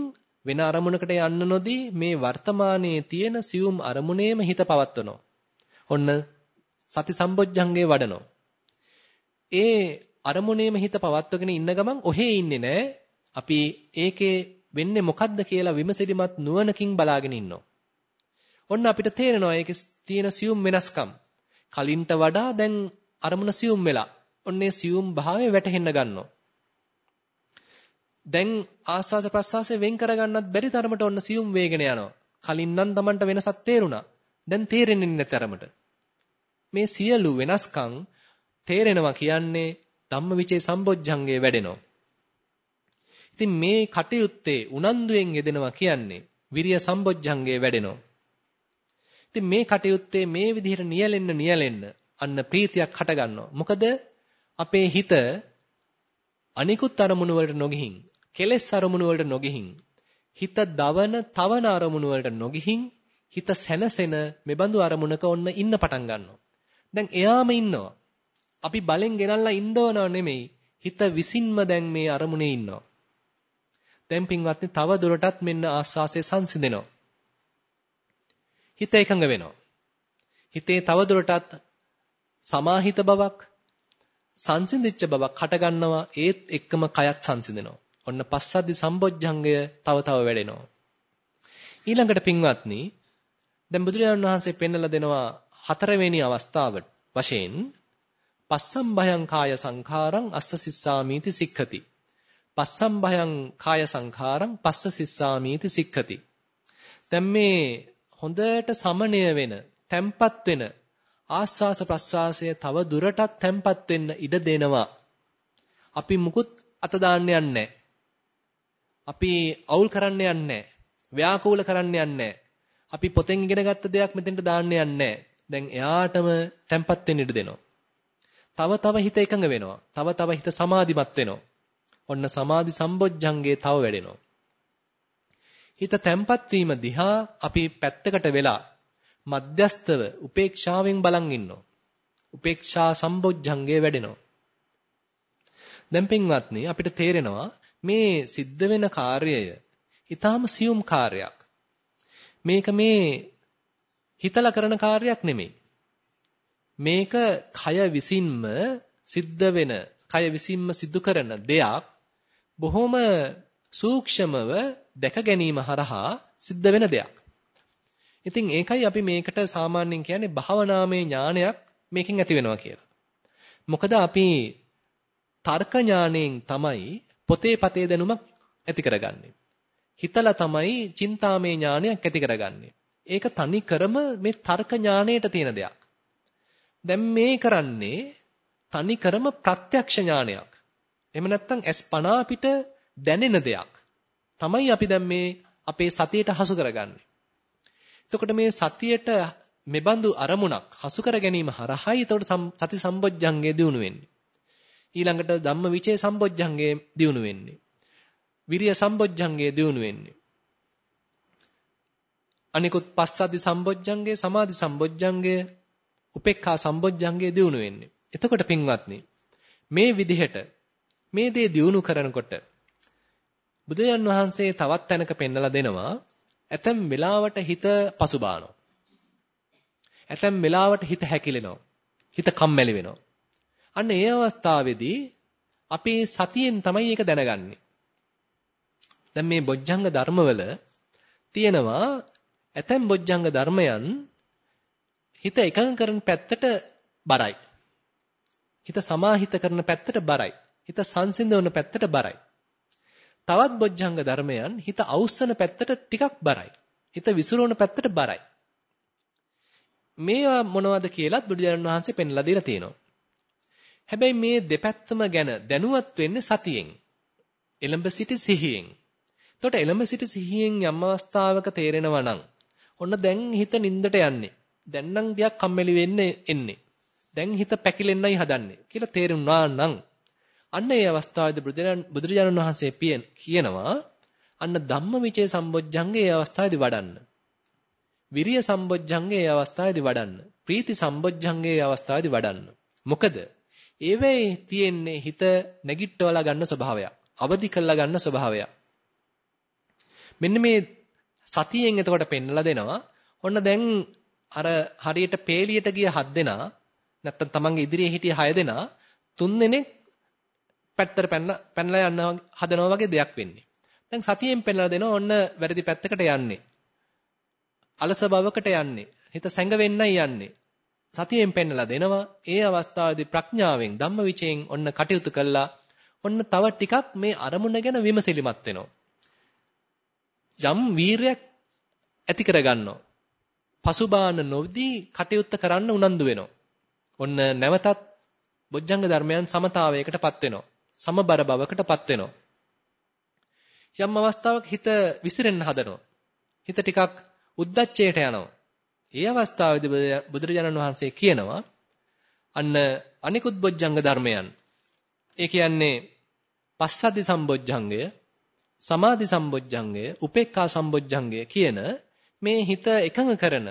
වෙන අරමුණකට යන්න නොදී මේ වර්තමානයේ තියෙන සියුම් අරමුණේම හිත පවත්වනවා. ඔන්න සති සම්බොජ්ජංගේ වඩනවා. ඒ අරමුණේම හිත පවත්වගෙන ඉන්න ගමන් ඔහේ ඉන්නේ නැහැ. අපි ඒකේ වෙන්නේ මොකද්ද කියලා විමසිලිමත් නුවණකින් බලාගෙන ඉන්නවා. ඔන්න අපිට තේරෙනවා ඒකේ තියෙන සියුම් වෙනස්කම්. කලින්ට වඩා දැන් අරමුණ සියුම් වෙලා. ඔන්නේ සියුම් භාවය වැටහෙන්න ගන්නවා. දැන් ආස්වාස ප්‍රස්වාසය වෙන් කරගන්නත් බැරි තරමට ඔන්න සියුම් වේගන යනවා. කලින් නම් Tamanට වෙනසක් තේරුණා. දැන් තේරෙන්නේ නැති තරමට. මේ සියලු වෙනස්කම් තේරෙනවා කියන්නේ ධම්මවිචේ සම්බොජ්ජංගේ වැඩෙනවා. ඉතින් මේ කටයුත්තේ උනන්දුවෙන් යෙදෙනවා කියන්නේ විරිය සම්බොජ්ජංගේ වැඩෙනවා. ඉතින් මේ කටයුත්තේ මේ විදිහට නියැලෙන්න නියැලෙන්න අන්න ප්‍රීතියක් හට ගන්නවා. මොකද අපේ හිත අනිකුත් අරමුණු වලට නොගිහින්, කෙලෙස් අරමුණු වලට නොගිහින්, හිත දවන, තවන අරමුණු වලට නොගිහින්, හිත සැනසෙන මෙබඳු අරමුණක ඔන්න ඉන්න පටන් ගන්නවා. දැන් එයාම ඉන්නවා. අපි බලෙන් ගෙනල්ලා ඉඳවනව නෙමෙයි. හිත විසින්ම දැන් මේ අරමුණේ ඉන්නවා. දැන් පින්වත්නි තව දුරටත් මෙන්න ආස්වාසය සංසිඳෙනවා. හිත එකඟ වෙනවා. හිතේ තව දුරටත් සමාහිත බවක් සංසිඳිච්ච බවක් හට ගන්නවා ඒත් එක්කම කයත් සංසිඳෙනවා. ඔන්න පස්සද්ධි සම්බොජ්ජංගය තව තව වැඩෙනවා. ඊළඟට පින්වත්නි දැන් බුදුරජාණන් වහන්සේ පෙන්වලා දෙනවා හතරවෙනි අවස්ථාවට වශයෙන් පස්සම් භයං කාය සංඛාරං අස්ස සිස්සාමීති සික්ඛති. පස්සම් භයං කාය සංඛාරං පස්ස සිස්සාමීති සික්ඛති. දැන් මේ හොඳට සමනය වෙන, තැම්පත් වෙන ආස්වාස ප්‍රස්වාසය තව දුරටත් තැම්පත් වෙන්න ඉඩ දෙනවා. අපි මුකුත් අත දාන්න යන්නේ අපි අවුල් කරන්න යන්නේ ව්‍යාකූල කරන්න යන්නේ අපි පොතෙන් ඉගෙන ගත්ත දෙයක් මෙතෙන්ට දාන්න යන්නේ දැන් එයාටම තැම්පත් වෙන්න ඉඩ දෙනවා. තව තව හිත එකඟ වෙනවා. තව තව හිත සමාධිමත් වෙනවා. ඔන්න සමාධි සම්බොජ්ජංගේ තව වැඩෙනවා. හිත තැම්පත් වීම දිහා අපි පැත්තකට වෙලා මධ්‍යස්තව උපේක්ෂාවෙන් බලන් ඉන්නවා. උපේක්ෂා සම්බොජ්ජංගේ වැඩෙනවා. දැන් පින්වත්නි අපිට තේරෙනවා මේ සිද්ධ වෙන කාර්යය ඊටාම සියුම් කාර්යයක්. මේක මේ හිතලා කරන කාර්යයක් නෙමෙයි. මේක කය විසින්ම සිද්ධ වෙන, කය විසින්ම සිදු කරන දෙයක් බොහොම සූක්ෂමව දැක ගැනීම හරහා සිද්ධ වෙන දෙයක්. ඉතින් ඒකයි අපි මේකට සාමාන්‍යයෙන් කියන්නේ භාවනාමය ඥානයක් මේකෙන් ඇති වෙනවා කියලා. මොකද අපි තර්ක ඥාණයෙන් තමයි පොතේ පතේ දැනුමක් ඇති කරගන්නේ. හිතලා තමයි චින්තාමය ඥානයක් ඇති කරගන්නේ. ඒක තනි කරම මේ තර්ක ඥාණයට තියෙන දෙයක්. දැන් මේ කරන්නේ තනි කරම ප්‍රත්‍යක්ෂ ඥානයක්. එහෙම නැත්නම් S50 පිට දැනෙන දෙයක්. තමයි අපි දැන් මේ අපේ සතියට හසු කරගන්නේ. එතකොට මේ සතියට මෙබඳු අරමුණක් හසු කර ගැනීම හරහායි එතකොට සති සම්බොජ්ජංගේ දිනු වෙන්නේ. ඊළඟට ධම්ම විචේ සම්බොජ්ජංගේ දිනු වෙන්නේ. විරිය සම්බොජ්ජංගේ දිනු වෙන්නේ. අනිකුත් පස්සද්ධි සම්බොජ්ජංගේ සමාධි සම්බොජ්ජංගේ උපේක්ඛා සම්බොජ්ජංගේ දිනු වෙන්නේ. එතකොට පින්වත්නි මේ විදිහට මේ දේ දිනු කරනකොට බුදුන් වහන්සේ තවත් තැනක පෙන්නලා දෙනවා ඇතැම් වෙලාවට හිත පසුබානවා. ඇතැම් වෙලාවට හිත හැකිලෙනවා. හිත කම්මැලි වෙනවා. අන්න ඒ අවස්ථාවේදී අපි සතියෙන් තමයි ඒක දැනගන්නේ. දැන් මේ බොජ්ජංග ධර්මවල තියෙනවා ඇතැම් බොජ්ජංග ධර්මයන් හිත එකඟ කරන පැත්තට බරයි. හිත සමාහිත කරන පැත්තට බරයි. හිත සංසිඳවන පැත්තට බරයි. තවත් බොජ්ජංග ධර්මයන් හිත අවුස්සන පැත්තට ටිකක් බරයි. හිත විසිරවන පැත්තට බරයි. මේවා මොනවද කියලාත් බුදුරජාණන් වහන්සේ පෙන්ලා දීලා තියෙනවා. හැබැයි මේ දෙපැත්තම ගැන දැනුවත් වෙන්නේ සතියෙන්. එළඹ සිටි සිහියෙන්. එතකොට එළඹ සිටි සිහියෙන් යම් අවස්ථාවක තේරෙනවා නම් ඔන්න දැන් හිත නින්දට යන්නේ. දැන් නම් දියක් කම්මැලි වෙන්නේ එන්නේ. දැන් හිත පැකිලෙන්නයි හදන්නේ කියලා තේරුණා නම් අන්න ඒ අවස්ථාවේදී බුදුරජාණන් වහන්සේ කියනවා අන්න ධම්මවිචේ සම්බොජ්ජංගේ ඒ අවස්ථාවේදී වඩන්න. විරිය සම්බොජ්ජංගේ ඒ අවස්ථාවේදී වඩන්න. ප්‍රීති සම්බොජ්ජංගේ ඒ අවස්ථාවේදී වඩන්න. මොකද ඒවේ තියෙන්නේ හිත නැගිට්ටවලා ගන්න ස්වභාවයක්. අවදි කරලා ගන්න ස්වභාවයක්. මෙන්න මේ සතියෙන් එතකොට පෙන්නලා දෙනවා. ඔන්න දැන් අර හරියට පේලියට ගිය හත් දෙනා නැත්තම් තමන්ගේ ඉදිරියේ හිටිය හය දෙනා තුන් දෙනෙක් පැත්තට පැනලා පැනලා යන්න හදනවා වගේ දෙයක් වෙන්නේ. දැන් සතියෙන් පෙන්ලා දෙනවා ඔන්න වැරදි පැත්තකට යන්නේ. අලස බවකට යන්නේ. හිත සැඟවෙන්නයි යන්නේ. සතියෙන් පෙන්ලා දෙනවා. ඒ අවස්ථාවේදී ප්‍රඥාවෙන් ධම්මවිචයෙන් ඔන්න කටයුතු කළා. ඔන්න තව ටිකක් මේ අරමුණ ගැන විමසිලිමත් වෙනවා. යම් වීරයක් ඇති කරගන්නවා. පසුබාන නොදී කටයුත්ත කරන්න උනන්දු වෙනවා. ඔන්න නැවතත් බොජ්ජංග ධර්මයන් සමතාවයකටපත් වෙනවා. සමබර බවකටපත් වෙනවා. යම් අවස්ථාවක හිත විසිරෙන්න හදනවා. හිත ටිකක් උද්දච්චයට යනවා. ඒ අවස්ථාවේදී බුදුරජාණන් වහන්සේ කියනවා අන්න අනිකුත් බොජ්ජංග ධර්මයන්. ඒ කියන්නේ පස්සද්ධි සම්බොජ්ජංගය, සමාධි සම්බොජ්ජංගය, උපේක්ඛා සම්බොජ්ජංගය කියන මේ හිත එකඟ කරන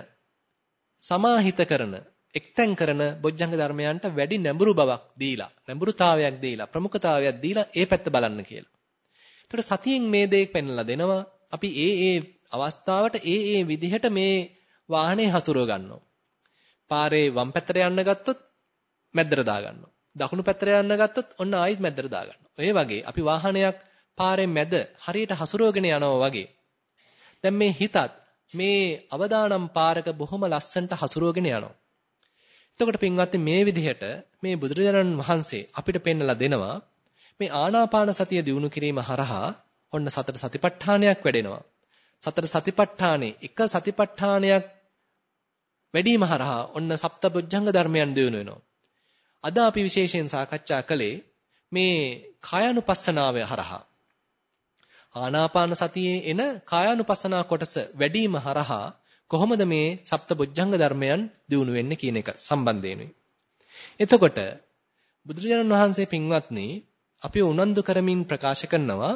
සමාහිත කරන එක්තෙන් කරන බොජ්ජංග ධර්මයන්ට වැඩි නැඹුරු බවක් දීලා නැඹුරුතාවයක් දීලා ප්‍රමුඛතාවයක් දීලා ඒ පැත්ත බලන්න කියලා. ඒතකොට සතියෙන් මේ දේ පෙන්වලා දෙනවා. අපි ඒ ඒ අවස්ථාවට ඒ ඒ විදිහට මේ වාහනේ හසුරව ගන්නවා. පාරේ වම් පැත්තට යන්න ගත්තොත් මැද්දට දා ගන්නවා. දකුණු පැත්තට යන්න ගත්තොත් ඔන්න ආයෙත් මැද්දට දා ගන්නවා. ඔය වගේ අපි වාහනයක් පාරේ මැද හරියට හසුරවගෙන යනවා වගේ. දැන් මේ හිතත් මේ අවදානම් පාරක බොහොම ලස්සනට හසුරවගෙන යනවා. එතකොට පින්වත්නි මේ විදිහට මේ බුදුරජාණන් වහන්සේ අපිට පෙන්වලා දෙනවා මේ ආනාපාන සතිය දිනු කිරීම හරහා ඔන්න සතර සතිපට්ඨානයක් වැඩෙනවා. සතර සතිපට්ඨානේ එක සතිපට්ඨානයක් වැඩිම හරහා ඔන්න සප්තබොජ්ජංග ධර්මයන් දිනු වෙනවා. අද අපි විශේෂයෙන් සාකච්ඡා කළේ මේ කායानुපස්සනාව හරහා ආනාපාන සතියේ එන කායानुපස්සනා කොටස වැඩිම හරහා කොහොමද මේ සප්තබොජ්ජංග ධර්මයන් දිනු වෙන්නේ කියන එක සම්බන්ධයෙන්ුයි. එතකොට බුදුරජාණන් වහන්සේ පින්වත්නි අපි උනන්දු කරමින් ප්‍රකාශ කරනවා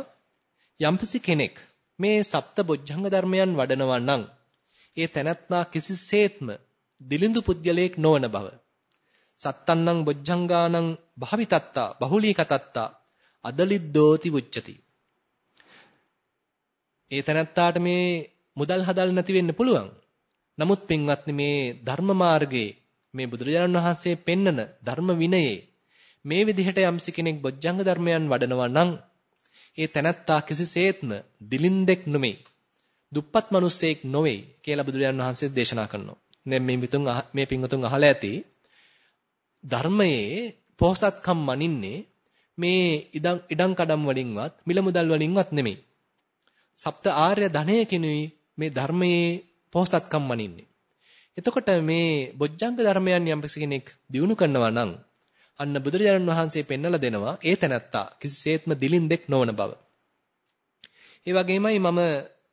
යම්පසි කෙනෙක් මේ සප්තබොජ්ජංග ධර්මයන් වඩනවා නම් ඒ තැනැත්තා කිසිසේත්ම දිලිඳු පුද්ගලයෙක් නොවන බව. සත්තන්නං බොජ්ජංගානං භාවිතත්තා බහුලීකතත්තා අදලිද්දෝති උච්චති. ඒ තැනැත්තාට මේ මුදල් හදල් නැති වෙන්න පුළුවන්. නමුත් පින්වත්නි මේ ධර්ම මාර්ගයේ මේ බුදුරජාණන් වහන්සේ පෙන්නන ධර්ම විනයේ මේ විදිහට යම්සි කෙනෙක් බොජ්ජංග ධර්මයන් වඩනවා නම් ඒ තැනැත්තා කිසිසේත්ම දිලින්දෙක් නෙමෙයි. දුප්පත් මිනිසෙක් නොවේ කියලා බුදුරජාණන් වහන්සේ දේශනා කරනවා. දැන් මේ පිටුන් මේ පින්වතුන් අහලා ඇති ධර්මයේ පොහසත්කම් මනින්නේ මේ ඉඩම් ඉඩම් කඩම් වලින්වත් මිල මුදල් වලින්වත් නෙමෙයි. සප්ත ආර්ය ධනයකිනුයි මේ ධර්මයේ පොහසත්කම් මනින්නේ. එතකොට මේ බොජ්ජංග ධර්මයන් යම් කෙනෙක් දිනු කරනවා නම් අන්න බුදුරජාණන් වහන්සේ පෙන්නලා දෙනවා ඒ තැනත්තා කිසිසේත්ම දිලින්දෙක් නොවන බව. ඒ වගේමයි මම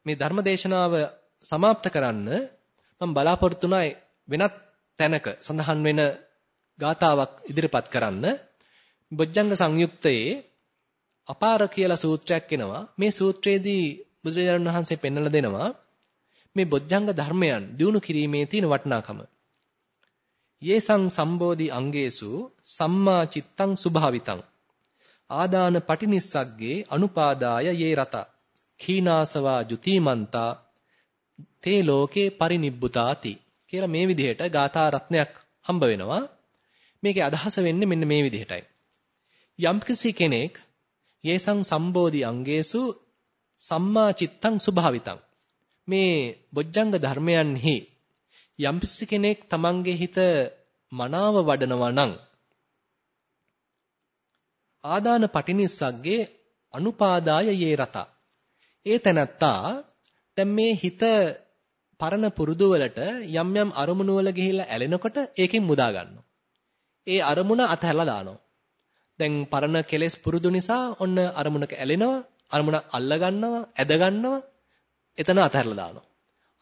මේ ධර්ම දේශනාව સમાપ્ત කරන්න මම බලාපොරොත්තු වෙනත් තැනක සඳහන් වෙන ගාතාවක් ඉදිරිපත් කරන්න බොජ්ජංග සංයුක්තයේ අපාර කියලා සූත්‍රයක් එනවා මේ සූත්‍රයේදී බුදුරජාණන් වහන්සේ පෙන්වලා දෙනවා මේ බොජ්ජංග ධර්මයන් දිනු කිරීමේ තියෙන වටිනාකම. යේසං සම්බෝධි අංගේසු සම්මා චිත්තං සුභාවිතං. ආදාන පටිනිස්සග්ගේ අනුපාදාය යේ රත. khīnāsavā ජුතිමන්තා. තේ ලෝකේ පරිනිබ්බුතාති කියලා මේ විදිහට ගාථා රත්නයක් හම්බ වෙනවා. මේකේ අදහස වෙන්නේ මෙන්න මේ විදිහටයි. යම්කිසි කෙනෙක් යේසං සම්බෝධි අංගේසු සම්මා චිත්තං සුභාවිතං. මේ බොජ්ජංග ධර්මයන්හි යම්කිසි කෙනෙක් තමන්ගේ හිත මනාව වඩනවා නම් ආදාන පටිනිස්සග්ගේ අනුපාදාය යේ රත ඒ තැනත්තා දැන් මේ හිත පරණ පුරුදු වලට යම් යම් අරමුණු වල ගිහිල්ලා ඇලෙනකොට ඒකෙන් මුදා ගන්නවා. ඒ අරමුණ අතහැරලා දානවා. දැන් පරණ කෙලෙස් පුරුදු නිසා ඔන්න අරමුණක ඇලෙනවා, අරමුණ අල්ල ගන්නවා, ඇද ගන්නවා, එතන අතහැරලා දානවා.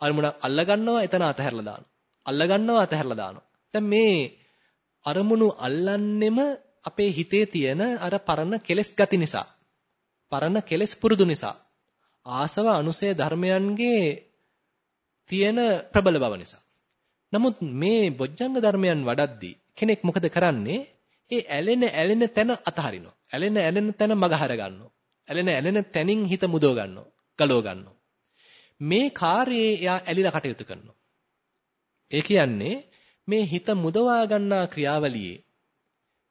අරමුණ අල්ල ගන්නවා, එතන අතහැරලා දානවා. අල්ල ගන්නවා, අතහැරලා දානවා. දැන් මේ අරමුණු අල්ලන්නෙම අපේ හිතේ තියෙන අර පරණ කෙලෙස් ගති නිසා. පරණ කෙලෙස් පුරුදු නිසා. ආසව අනුසය ධර්මයන්ගේ තියෙන ප්‍රබල බව නිසා. නමුත් මේ බොජ්ජංග ධර්මයන් වඩද්දී කෙනෙක් මොකද කරන්නේ? ඒ ඇලෙන ඇලෙන තැන අතහරිනවා. ඇලෙන ඇලෙන තැන මගහර ගන්නවා. ඇලෙන ඇලෙන තැනින් හිත මුදව ගන්නවා. ගලව ගන්නවා. මේ කාර්යයේ එයා ඇලිලා කටයුතු කරනවා. ඒ කියන්නේ මේ හිත මුදවා ගන්නා ක්‍රියාවලියේ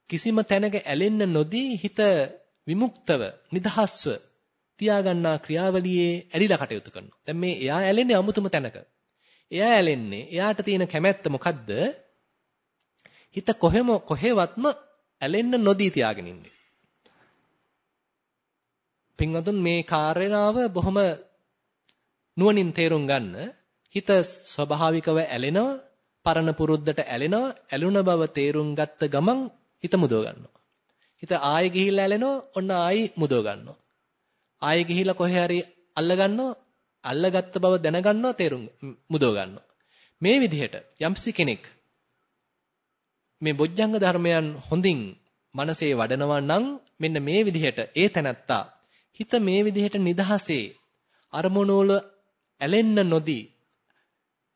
කිසිම තැනක ඇලෙන්න නොදී හිත විමුක්තව නිදහස්ව තියාගන්නා ක්‍රියාවලියේ ඇලිලා කටයුතු කරනවා. දැන් මේ එයා ඇලෙන්නේ අමුතුම තැනක. එයා ඇලෙන්නේ එයාට තියෙන කැමැත්ත මොකද්ද? හිත කොහෙම කොහෙවත්ම ඇලෙන්න නොදී තියාගෙන ඉන්නේ. පින්වතුන් මේ කාර්යනාව බොහොම නුවණින් තේරුම් ගන්න හිත ස්වභාවිකව ඇලෙනවා පරණ පුරුද්දට ඇලෙනවා ඇලුන බව තේරුම් ගත්ත ගමන් හිත මුදව ගන්නවා. හිත ආයෙ ගිහිල්ලා ඇලෙනවා ඔන්න ආයෙ මුදව ගන්නවා. ආයෙ ගිහිල්ලා කොහේ හරි අල්ල ගන්නවා අල්ලගත්ත බව දැනගන්නවා තේරුම් මුදව ගන්නවා. මේ විදිහට යම්සි කෙනෙක් මේ බොජ්ජංග ධර්මයන් හොඳින් මනසේ වඩනවා නම් මෙන්න මේ විදිහට ඒ තැනත්තා හිත මේ විදිහට නිදහසේ අරමුණු වල ඇලෙන්න නොදී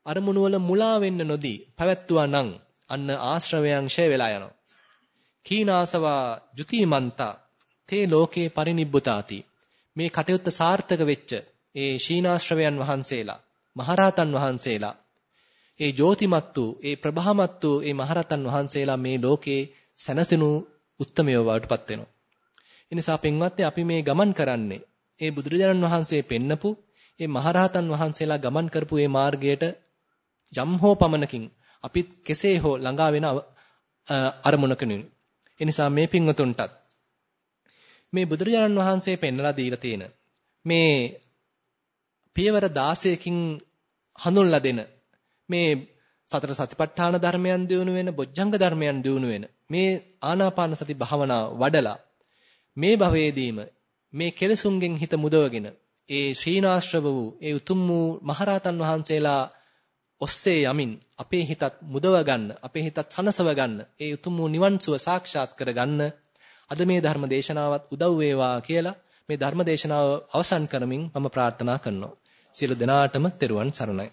අරමුණු වල මුලා වෙන්න නොදී පැවැත්තුවා නම් අන්න ආශ්‍රවයන් ෂය වෙලා යනවා. කීනාසවා ජුතිමන්තා තේ ලෝකේ පරිනිබ්බුතාති. මේ කටයුත්ත සාර්ථක වෙච්ච ඒ ශීනාශ්‍රවයන් වහන්සේලා මහරහතන් වහන්සේලා ඒ ජෝතිමත්තු ඒ ප්‍රභාමත්තු ඒ මහරහතන් වහන්සේලා මේ ලෝකේ සැනසෙනු උත්තමයව වඩටපත් වෙනවා. ඒ නිසා පින්වත්නි අපි මේ ගමන් කරන්නේ ඒ බුදුරජාණන් වහන්සේ පෙන්නපු ඒ මහරහතන් වහන්සේලා ගමන් කරපු ඒ මාර්ගයට යම් හෝ පමණකින් අපිත් කෙසේ හෝ ළඟා වෙන අරමුණකනින්. ඒ නිසා මේ පින්වතුන්ටත් මේ බුදුරජාණන් වහන්සේ පෙන්වලා දීලා තියෙන මේ පියවර 16කින් හඳුන්ලා දෙන මේ සතර සතිපට්ඨාන ධර්මයන් දිනු වෙන බොජ්ජංග ධර්මයන් දිනු වෙන මේ ආනාපාන සති භාවනාව වඩලා මේ භවයේදීම මේ කෙලසුන්ගෙන් හිත මුදවගෙන ඒ ශ්‍රීනාශ්‍රව වූ ඒ උතුම් වූ මහරහතන් වහන්සේලා ඔස්සේ යමින් අපේ හිතත් මුදව ගන්න අපේ හිතත් සනසව ගන්න ඒ උතුම් වූ නිවන් සුව සාක්ෂාත් කර ගන්න. අද මේ ධර්ම දේශනාවත් උදව් වේවා කියලා මේ ධර්ම දේශනාව අවසන් කරමින් මම ප්‍රාර්ථනා කරනවා. සියලු දෙනාටම තෙරුවන් සරණයි.